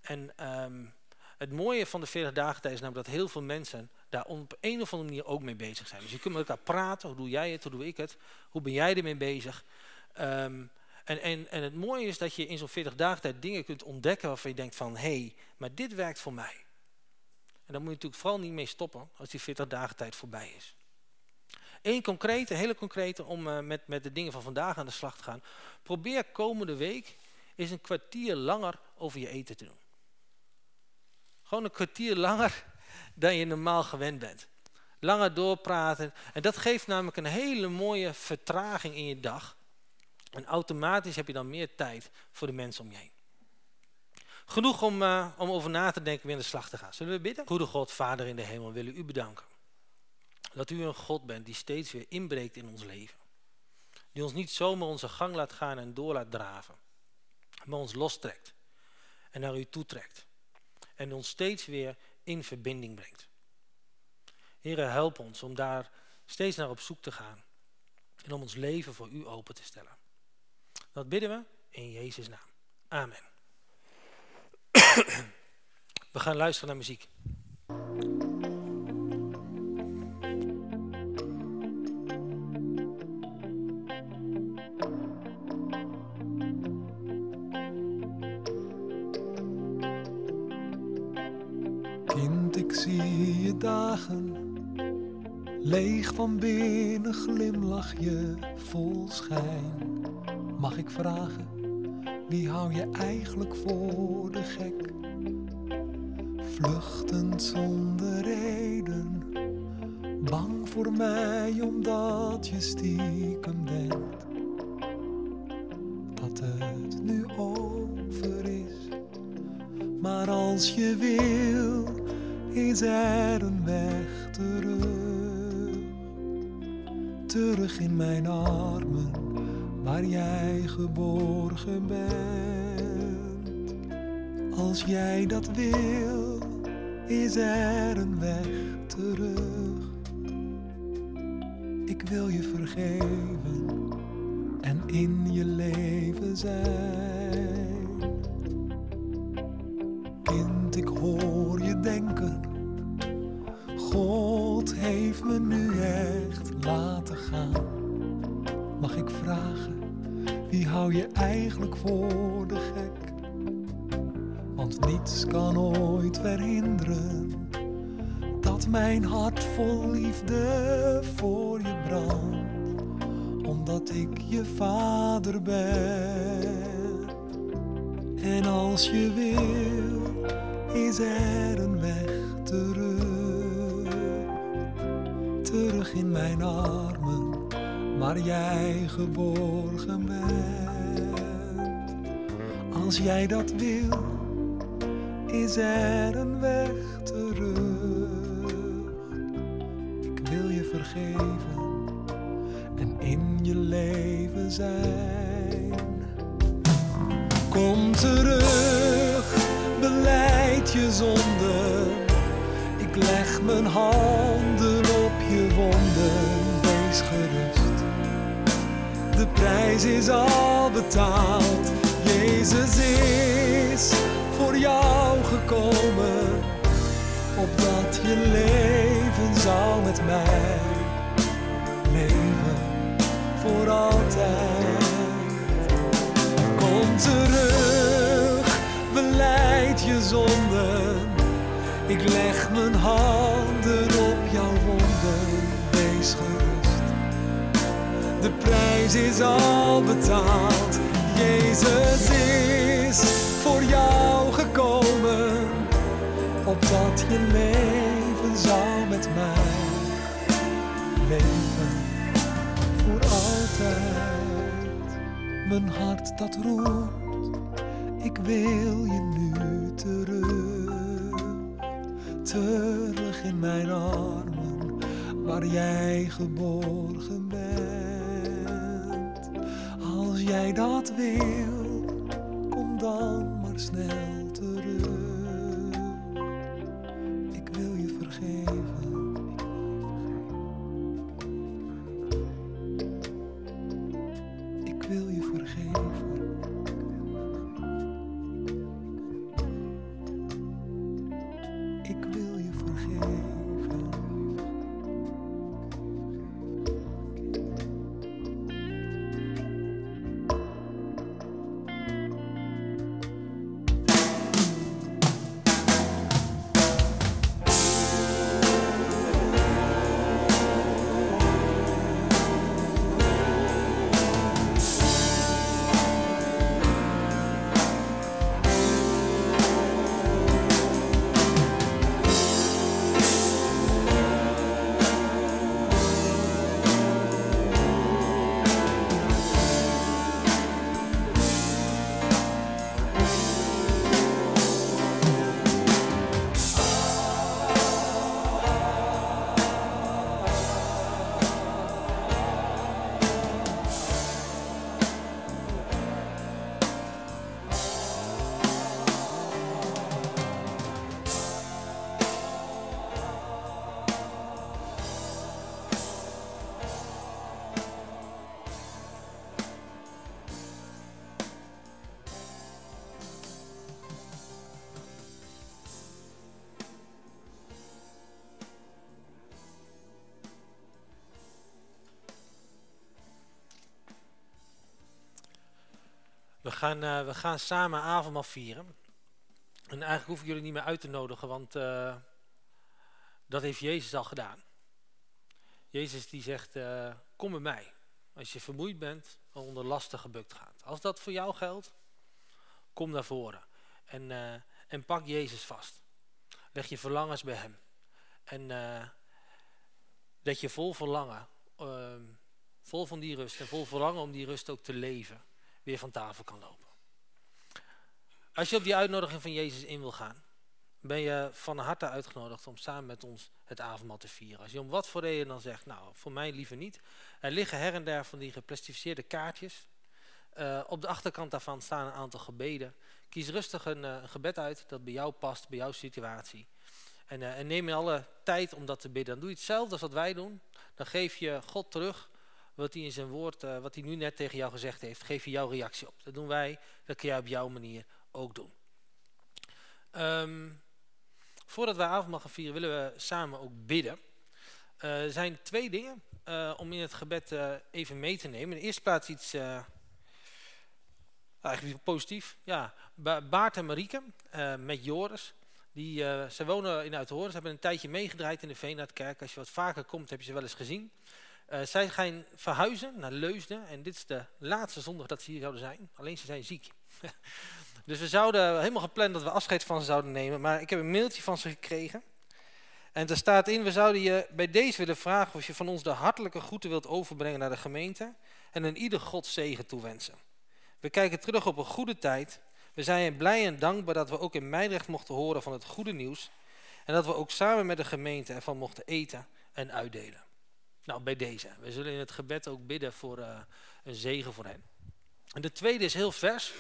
En um, het mooie van de 40 dagen tijd is namelijk dat heel veel mensen daar op een of andere manier ook mee bezig zijn. Dus je kunt met elkaar praten, hoe doe jij het, hoe doe ik het, hoe ben jij ermee bezig. Um, en, en, en het mooie is dat je in zo'n 40 dagen tijd dingen kunt ontdekken waarvan je denkt van, hé, hey, maar dit werkt voor mij. En daar moet je natuurlijk vooral niet mee stoppen als die 40 dagen tijd voorbij is. Eén concrete, hele concrete, om uh, met, met de dingen van vandaag aan de slag te gaan. Probeer komende week is een kwartier langer over je eten te doen. Gewoon een kwartier langer dan je normaal gewend bent. Langer doorpraten. En dat geeft namelijk een hele mooie vertraging in je dag. En automatisch heb je dan meer tijd voor de mensen om je heen. Genoeg om, uh, om over na te denken weer aan de slag te gaan. Zullen we bidden? Goede God, Vader in de hemel, willen u bedanken. Dat u een God bent die steeds weer inbreekt in ons leven. Die ons niet zomaar onze gang laat gaan en door laat draven maar ons lostrekt en naar u toetrekt en ons steeds weer in verbinding brengt. Heren, help ons om daar steeds naar op zoek te gaan en om ons leven voor u open te stellen. Dat bidden we in Jezus' naam. Amen. We gaan luisteren naar muziek. Dagen. Leeg van binnen glimlach je vol schijn. Mag ik vragen, wie hou je eigenlijk voor de gek? vluchtend zonder reden. Bang voor mij omdat je stiekem denkt dat het nu over is. Maar als je wil, is er een weg terug. Terug in mijn armen, waar jij geborgen bent. Als jij dat wil, is er een weg terug. Ik wil je vergeven en in je leven zijn. Mijn hart vol liefde voor je brandt, omdat ik je vader ben. En als je wil, is er een weg terug, terug in mijn armen, waar jij geborgen bent. Als jij dat wil, Ik leg mijn handen op jouw wonden, wees gerust. De prijs is al betaald, Jezus is voor jou gekomen, opdat je leven zou met mij leven voor altijd. Mijn hart dat roept, ik wil je nu terug. Terug in mijn armen, waar jij geborgen bent. Als jij dat wil, kom dan maar snel We gaan, eh, we gaan samen avondmaal vieren. En eigenlijk hoef ik jullie niet meer uit te nodigen, want eh, dat heeft Jezus al gedaan. Jezus die zegt, eh, kom bij mij. Als je vermoeid bent en onder lasten gebukt gaat. Als dat voor jou geldt, kom naar voren. En, en pak Jezus vast. leg je verlangens bij hem. En dat je vol verlangen, ehm, vol van die rust en vol verlangen om die rust ook te leven, weer van tafel kan lopen. Als je op die uitnodiging van Jezus in wil gaan, ben je van harte uitgenodigd om samen met ons het avondmaal te vieren. Als je om wat voor reden dan zegt, nou, voor mij liever niet. Er liggen her en der van die geplastificeerde kaartjes. Eh, op de achterkant daarvan staan een aantal gebeden. Kies rustig een, eh, gebed uit dat bij jou past, bij jouw situatie. En, eh, en neem je alle tijd om dat te bidden. Dan doe je hetzelfde als wat wij doen. Dan geef je God terug wat hij in zijn woord, eh, wat hij nu net tegen jou gezegd heeft. Geef je jouw reactie op. Dat doen wij, dat kun jij op jouw manier ook doen. Ehm, voordat wij avondmaal gaan vieren, willen we samen ook bidden. Eh, er zijn twee dingen eh, om in het gebed even mee te nemen. In de eerste plaats iets eigenlijk positief. Ja, Ba- Baart en Marieke met Joris. Die, ze wonen in Uithoorn. Ze hebben een tijdje meegedraaid in de Veenaardkerk. Als je wat vaker komt, heb je ze wel eens gezien. Eh, zij gaan verhuizen naar Leusden. En dit is de laatste zondag dat ze hier zouden zijn. Alleen ze zijn ziek. dus we zouden helemaal gepland dat we afscheid van ze zouden nemen. Maar ik heb een mailtje van ze gekregen. En er staat in, we zouden je bij deze willen vragen of je van ons de hartelijke groeten wilt overbrengen naar de gemeente. En een ieder God zegen toewensen. We kijken terug op een goede tijd. We zijn blij en dankbaar dat we ook in Meidrecht mochten horen van het goede nieuws. En dat we ook samen met de gemeente ervan mochten eten en uitdelen. Nou, bij deze. We zullen in het gebed ook bidden voor eh, een zegen voor hen. En de tweede is heel vers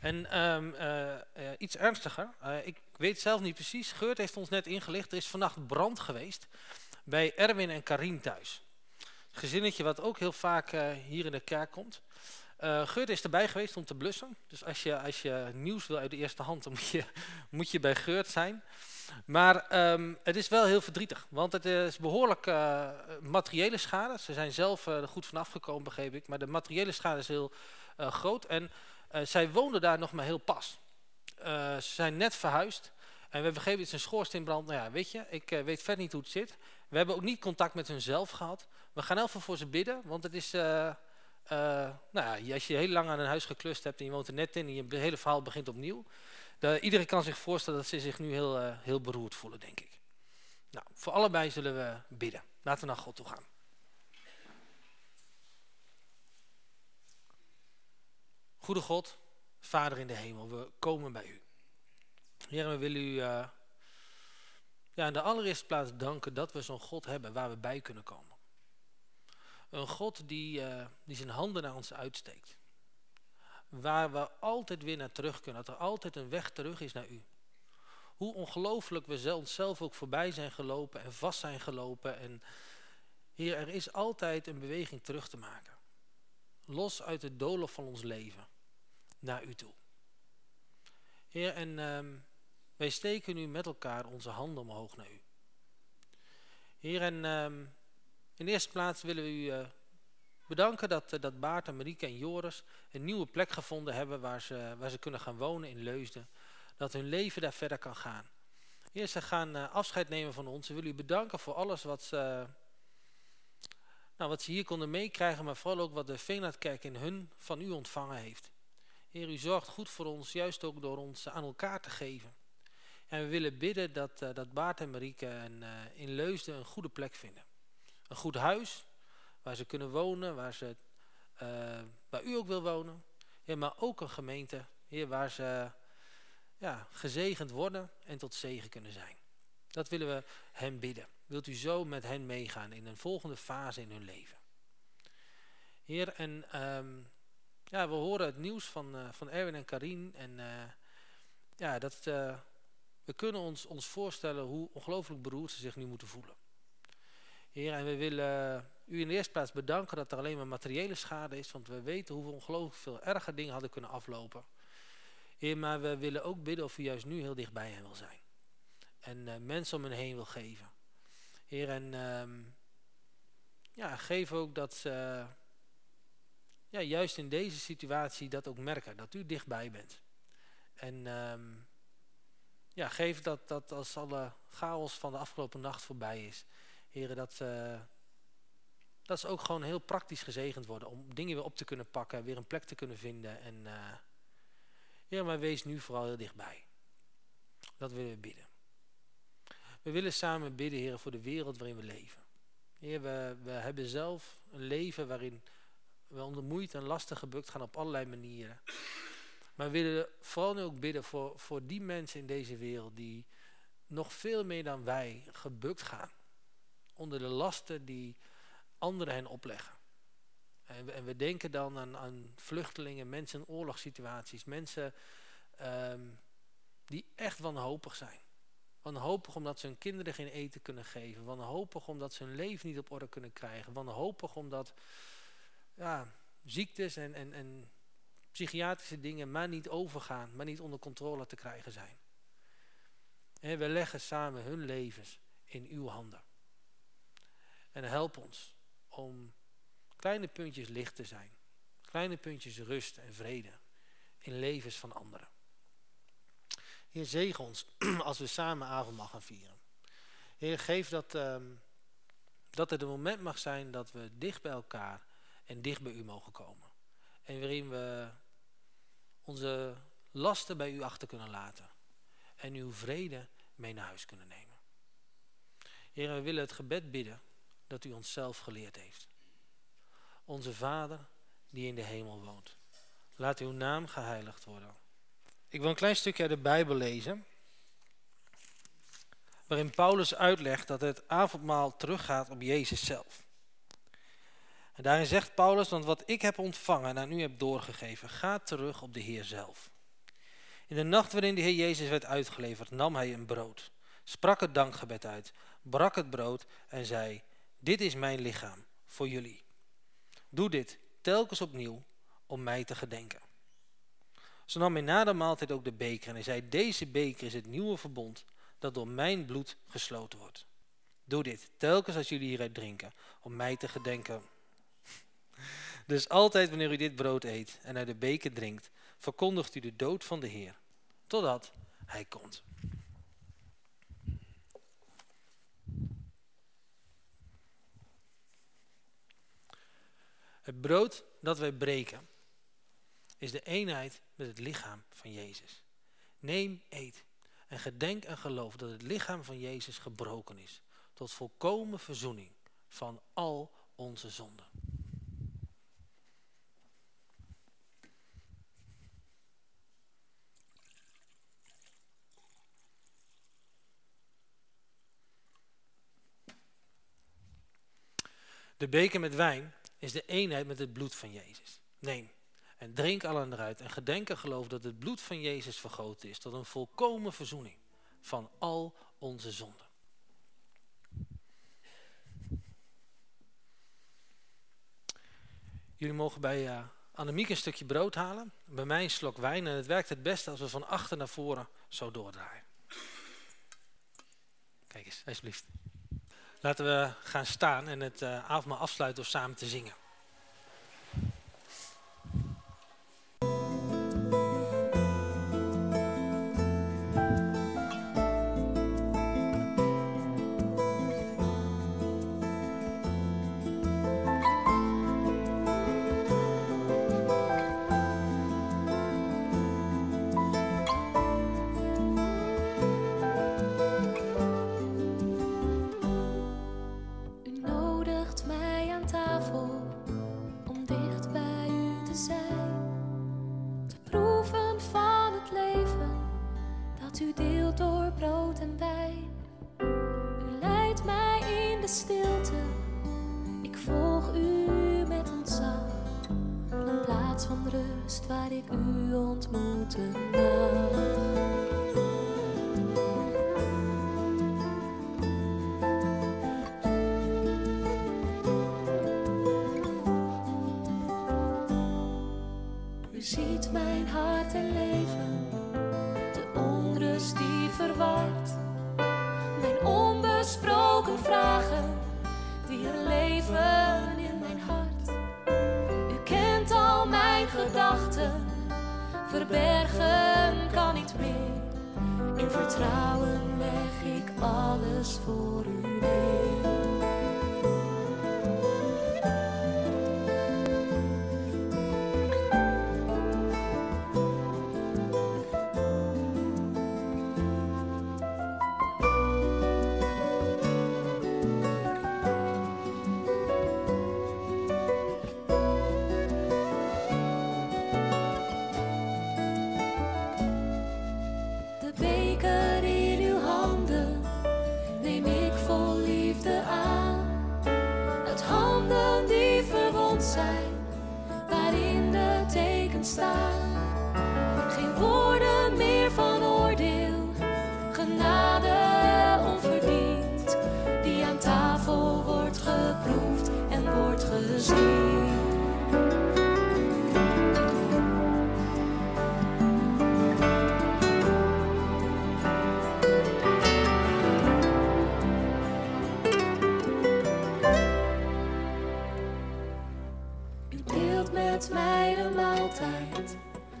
en ehm, eh, eh, iets ernstiger. Ik weet zelf niet precies. Geurt heeft ons net ingelicht. Er is vannacht brand geweest bij Erwin en Karin thuis. Gezinnetje wat ook heel vaak hier in de kerk komt. Geurt is erbij geweest om te blussen. Dus als je, als je nieuws wil uit de eerste hand, dan moet je, moet je bij Geurt zijn. Maar ehm, het is wel heel verdrietig, want het is behoorlijk eh, materiële schade. Ze zijn zelf eh, er goed vanaf gekomen, begreep ik. Maar de materiële schade is heel eh, groot. En zij woonden daar nog maar heel pas. Ze zijn net verhuisd. En we begrepen, het is een schoorsteenbrand. Nou ja, weet je, ik weet verder niet hoe het zit. We hebben ook niet contact met hun zelf gehad. We gaan even voor ze bidden, want het is... nou ja, als je heel lang aan een huis geklust hebt en je woont er net in en je hele verhaal begint opnieuw. De, iedereen kan zich voorstellen dat ze zich nu heel, eh, heel beroerd voelen, denk ik. Nou, voor allebei zullen we bidden. Laten we naar God toe gaan. Goede God, Vader in de hemel, we komen bij u. Heer, we willen u eh, ja, in de allereerste plaats danken dat we zo'n God hebben waar we bij kunnen komen. Een God die, eh, die zijn handen naar ons uitsteekt. Waar we altijd weer naar terug kunnen. Dat er altijd een weg terug is naar u. Hoe ongelooflijk we zel- onszelf ook voorbij zijn gelopen en vast zijn gelopen. En Heer, er is altijd een beweging terug te maken. Los uit het doolhof van ons leven. Naar u toe. Heer, en ehm, wij steken nu met elkaar onze handen omhoog naar u. Heer, en ehm, in de eerste plaats willen we u eh, bedanken dat, eh, dat Baart en Marieke en Joris een nieuwe plek gevonden hebben waar ze, waar ze kunnen gaan wonen in Leusden. Dat hun leven daar verder kan gaan. Heer, ze gaan eh, afscheid nemen van ons. We willen u bedanken voor alles wat ze, nou, wat ze hier konden meekrijgen, maar vooral ook wat de Veenlandkerk in hun van u ontvangen heeft. Heer, u zorgt goed voor ons, juist ook door ons aan elkaar te geven. En we willen bidden dat, eh, dat Baart en Marieke in Leusden een goede plek vinden. Een goed huis, waar ze kunnen wonen, waar, ze, eh, waar u ook wil wonen. Heer, maar ook een gemeente, Heer, waar ze ja, gezegend worden en tot zegen kunnen zijn. Dat willen we hen bidden. Wilt u zo met hen meegaan in een volgende fase in hun leven. Heer, en ehm, ja, we horen het nieuws van, eh, van Erwin en Karin. En eh, ja, dat, we kunnen ons, ons voorstellen hoe ongelooflijk beroerd ze zich nu moeten voelen. Heer, en we willen u in de eerste plaats bedanken dat er alleen maar materiële schade is. Want we weten hoeveel ongelooflijk veel erger dingen hadden kunnen aflopen. Heer, maar we willen ook bidden of u juist nu heel dicht bij hen wil zijn. En eh, mensen om hen heen wil geven. Heer, en ehm, ja, geef ook dat ze ja, juist in deze situatie dat ook merken. Dat u dichtbij bent. En ehm, ja, geef dat, dat als alle chaos van de afgelopen nacht voorbij is. Heren, dat, eh, dat ze ook gewoon heel praktisch gezegend worden. Om dingen weer op te kunnen pakken, weer een plek te kunnen vinden. En eh ja, maar wees nu vooral heel dichtbij. Dat willen we bidden. We willen samen bidden, Heer, voor de wereld waarin we leven. Heer, we, we hebben zelf een leven waarin we onder moeite en lasten gebukt gaan op allerlei manieren. Maar we willen vooral nu ook bidden voor, voor die mensen in deze wereld die nog veel meer dan wij gebukt gaan. Onder de lasten die anderen hen opleggen. En we, en we denken dan aan, aan vluchtelingen, mensen in oorlogssituaties, mensen ehm, die echt wanhopig zijn. Wanhopig omdat ze hun kinderen geen eten kunnen geven. Wanhopig omdat ze hun leven niet op orde kunnen krijgen. Wanhopig omdat ja, ziektes en, en, en psychiatrische dingen maar niet overgaan, maar niet onder controle te krijgen zijn. En we leggen samen hun levens in uw handen. En help ons om kleine puntjes licht te zijn. Kleine puntjes rust en vrede in levens van anderen. Heer, zegen ons als we samen avondmaal gaan vieren. Heer, geef dat, ehm, dat het een moment mag zijn dat we dicht bij elkaar en dicht bij u mogen komen. En waarin we onze lasten bij u achter kunnen laten. En uw vrede mee naar huis kunnen nemen. Heer, we willen het gebed bidden dat u ons zelf geleerd heeft. Onze Vader die in de hemel woont. Laat uw naam geheiligd worden. Ik wil een klein stukje uit de Bijbel lezen. Waarin Paulus uitlegt dat het avondmaal teruggaat op Jezus zelf. En daarin zegt Paulus, want wat ik heb ontvangen en aan u heb doorgegeven, gaat terug op de Heer zelf. In de nacht waarin de Heer Jezus werd uitgeleverd, nam hij een brood, sprak het dankgebed uit, brak het brood en zei, dit is mijn lichaam voor jullie. Doe dit telkens opnieuw om mij te gedenken. Zo nam hij na de maaltijd ook de beker en hij zei, deze beker is het nieuwe verbond dat door mijn bloed gesloten wordt. Doe dit telkens als jullie hieruit drinken om mij te gedenken. Dus altijd wanneer u dit brood eet en uit de beker drinkt, verkondigt u de dood van de Heer, totdat hij komt. Het brood dat wij breken is de eenheid met het lichaam van Jezus. Neem, eet en gedenk en geloof dat het lichaam van Jezus gebroken is tot volkomen verzoening van al onze zonden. De beker met wijn is de eenheid met het bloed van Jezus. Neem en drink allen eruit en gedenk en geloof dat het bloed van Jezus vergoten is tot een volkomen verzoening van al onze zonden. Jullie mogen bij uh, Annemiek een stukje brood halen, bij mij een slok wijn en het werkt het beste als we van achter naar voren zo doordraaien. Kijk eens, alsjeblieft. Laten we gaan staan en het uh, avondmaal afsluiten door samen te zingen. Vertrouwen leg ik alles voor u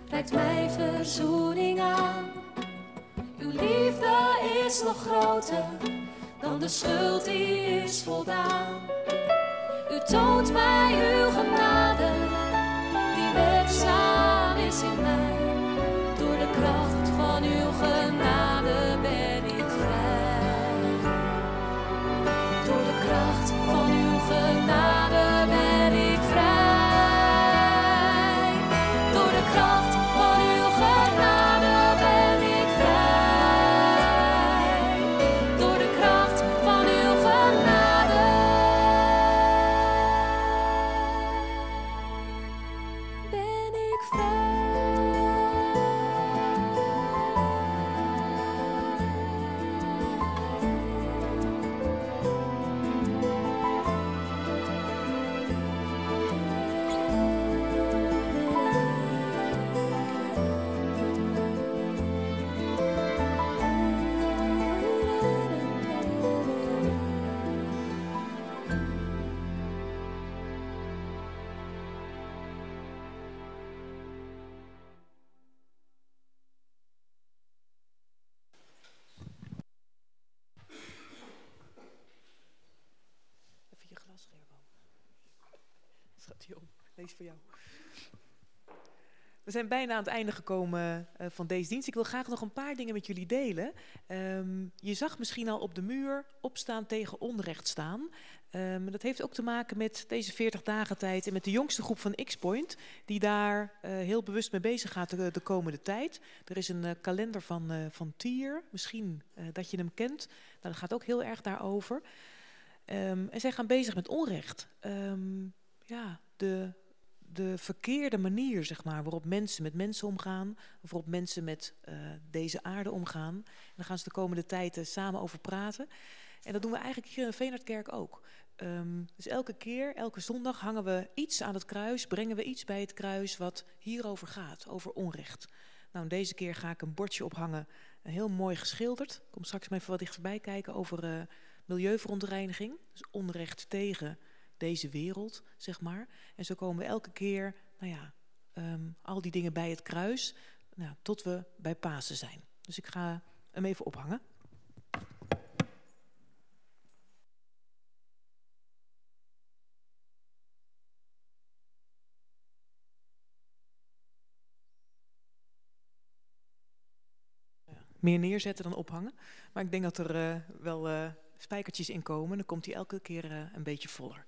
reikt mij verzoening aan. Uw liefde is nog groter dan de schuld die is voldaan. U toont mij uw genade, voor jou. We zijn bijna aan het einde gekomen eh, van deze dienst. Ik wil graag nog een paar dingen met jullie delen. Ehm, je zag misschien al op de muur opstaan tegen onrecht staan. Ehm, dat heeft ook te maken met deze 40 dagen tijd en met de jongste groep van X-Point, die daar eh, heel bewust mee bezig gaat de, de komende tijd. Er is een eh, kalender van, van Tier, misschien dat je hem kent. Nou, dat gaat ook heel erg daarover. Ehm, en zij gaan bezig met onrecht. Ja, de, de verkeerde manier, zeg maar, waarop mensen met mensen omgaan, of waarop mensen met eh, deze aarde omgaan. En daar gaan ze de komende tijd eh, samen over praten. En dat doen we eigenlijk hier in Veenhardkerk ook. Ehm, dus elke keer, elke zondag hangen we iets aan het kruis, brengen we iets bij het kruis wat hierover gaat, over onrecht. Nou, deze keer ga ik een bordje ophangen, een heel mooi geschilderd. Ik kom straks maar even wat dichterbij kijken over eh, milieuverontreiniging. Dus onrecht tegen deze wereld, zeg maar. En zo komen we elke keer, nou ja, ehm, al die dingen bij het kruis, nou, tot we bij Pasen zijn. Dus ik ga hem even ophangen. Meer neerzetten dan ophangen. Maar ik denk dat er eh, wel eh, spijkertjes in komen. Dan komt hij elke keer eh, een beetje voller.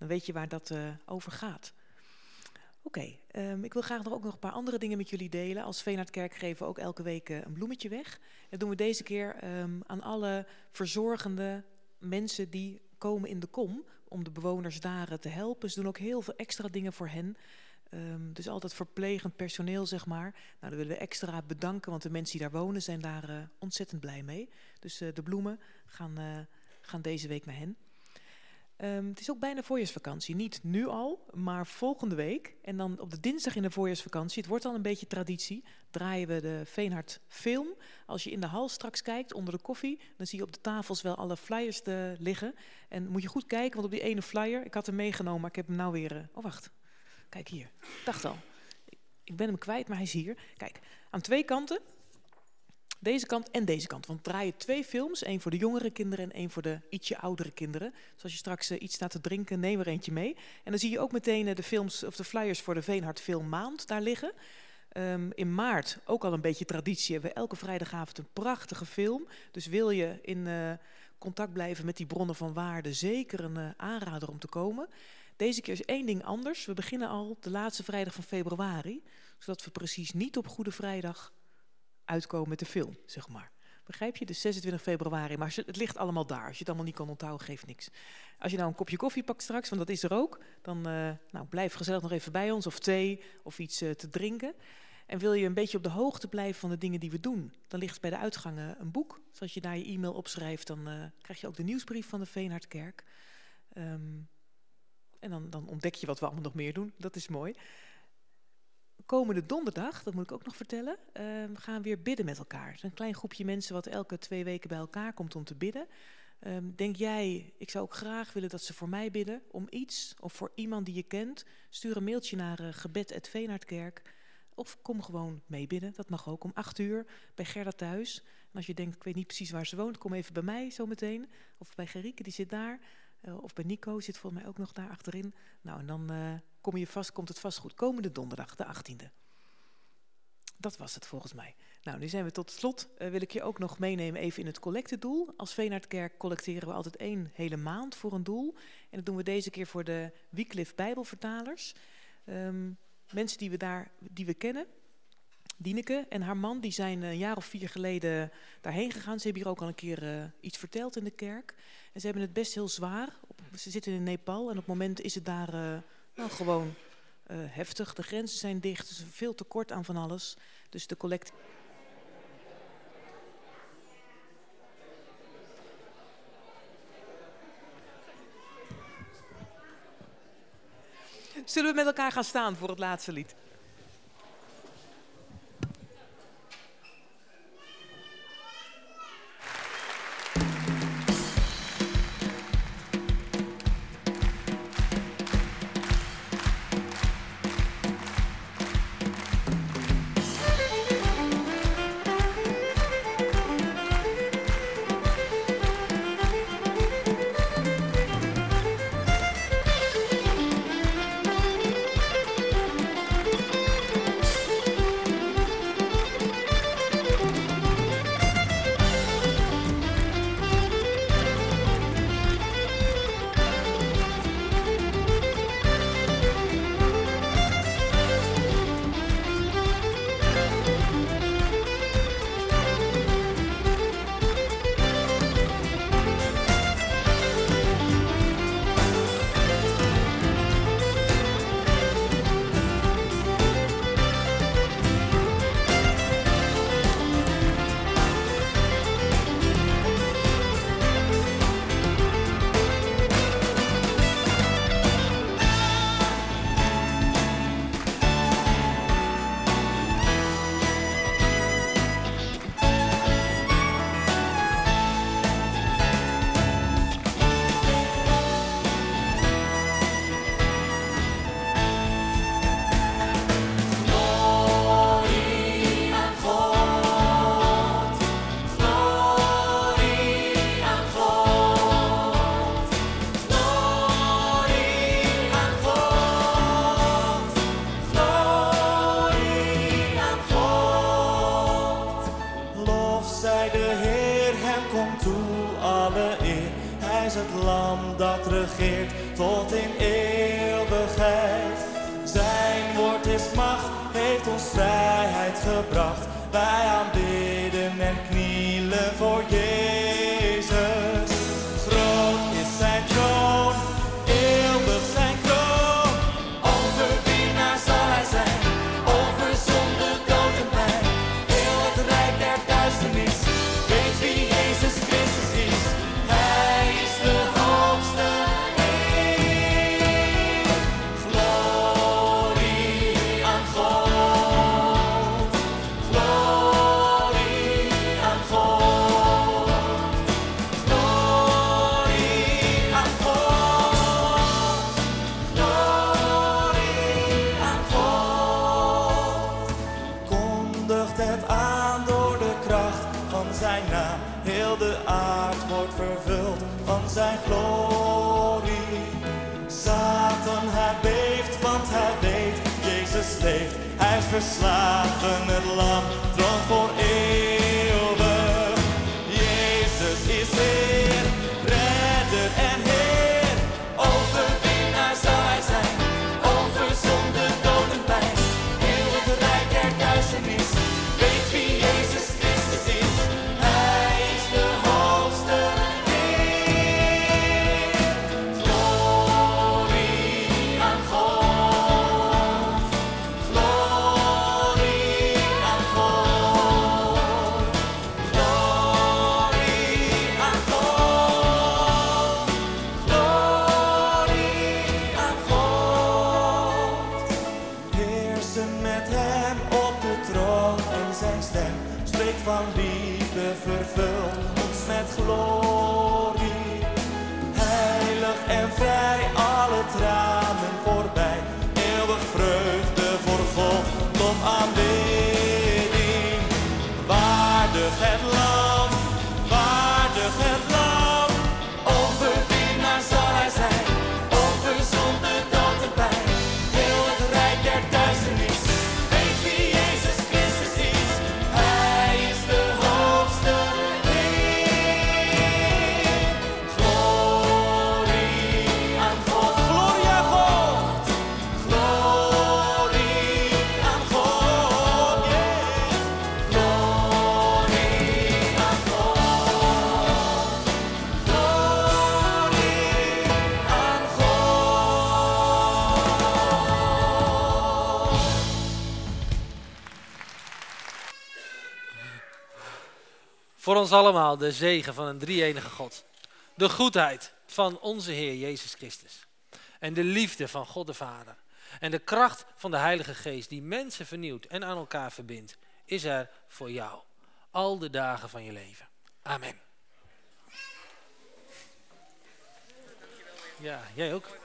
Dan weet je waar dat eh, over gaat. Oké, ehm, ik wil graag nog ook nog een paar andere dingen met jullie delen. Als Veenhardkerk geven we ook elke week eh, een bloemetje weg. Dat doen we deze keer ehm, aan alle verzorgende mensen die komen in de kom om de bewoners daar eh, te helpen. Ze doen ook heel veel extra dingen voor hen. Ehm, dus altijd verplegend personeel, zeg maar. Nou, dan willen we extra bedanken, want de mensen die daar wonen zijn daar ontzettend blij mee. Dus de bloemen gaan, gaan deze week naar hen. Ehm, het is ook bijna voorjaarsvakantie. Niet nu al, maar volgende week. En dan op de dinsdag in de voorjaarsvakantie, het wordt al een beetje traditie, draaien we de Veenhard film. Als je in de hal straks kijkt, onder de koffie, dan zie je op de tafels wel alle flyers liggen. En moet je goed kijken, want op die ene flyer, ik had hem meegenomen, maar ik heb hem nou weer... eh, oh, wacht. Kijk hier. Ik dacht al. Ik ben hem kwijt, maar hij is hier. Kijk, aan twee kanten. Deze kant en deze kant. Want we draaien twee films. één voor de jongere kinderen en één voor de ietsje oudere kinderen. Dus als je straks eh, iets staat te drinken, neem er eentje mee. En dan zie je ook meteen eh, de films of de flyers voor de Veenhard Filmmaand daar liggen. Ehm, in maart, ook al een beetje traditie, hebben we elke vrijdagavond een prachtige film. Dus wil je in eh, contact blijven met die bronnen van waarde, zeker een aanrader om te komen. Deze keer is één ding anders. We beginnen al de laatste vrijdag van februari, zodat we precies niet op Goede Vrijdag uitkomen met de film, zeg maar. Begrijp je? Dus 26 februari. Maar het ligt allemaal daar. Als je het allemaal niet kan onthouden, geeft niks. Als je nou een kopje koffie pakt straks, want dat is er ook, dan eh, nou, blijf gezellig nog even bij ons. Of thee, of iets eh, te drinken. En wil je een beetje op de hoogte blijven van de dingen die we doen, dan ligt bij de uitgangen een boek. Dus als je daar je e-mail opschrijft, dan eh, krijg je ook de nieuwsbrief van de Veenhardkerk. Ehm, en dan, dan ontdek je wat we allemaal nog meer doen. Dat is mooi. Komende donderdag, dat moet ik ook nog vertellen, ehm, gaan we weer bidden met elkaar. Een klein groepje mensen wat elke twee weken bij elkaar komt om te bidden. Ehm, denk jij, ik zou ook graag willen dat ze voor mij bidden om iets of voor iemand die je kent. Stuur een mailtje naar uh. Of kom gewoon meebidden, dat mag ook om acht uur bij Gerda thuis. En als je denkt, ik weet niet precies waar ze woont, kom even bij mij zometeen. Of bij Gerike, die zit daar. Uh, of bij Nico, zit volgens mij ook nog daar achterin. Nou, en dan uh, kom je vast, komt het vast goed. Komende donderdag, de 18e. Dat was het volgens mij. Nou, nu zijn we tot slot. Uh, wil ik je ook nog meenemen even in het collectedoel. Als Veenhardkerk collecteren we altijd één hele maand voor een doel. En dat doen we deze keer voor de Wycliffe Bijbelvertalers. Um, mensen die we daar die we kennen. Dieneke en haar man die zijn een jaar of vier geleden daarheen gegaan. Ze hebben hier ook al een keer uh, iets verteld in de kerk. En ze hebben het best heel zwaar. Ze zitten in Nepal en op het moment is het daar uh, nou, gewoon uh, heftig. De grenzen zijn dicht, er is veel tekort aan van alles. Dus de collect. Zullen we met elkaar gaan staan voor het laatste lied? Verslagen het lam Voor ons allemaal de zegen van een drie-enige God. De goedheid van onze Heer Jezus Christus. En de liefde van God de Vader. En de kracht van de Heilige Geest die mensen vernieuwt en aan elkaar verbindt, is er voor jou. Al de dagen van je leven. Amen. Ja, jij ook.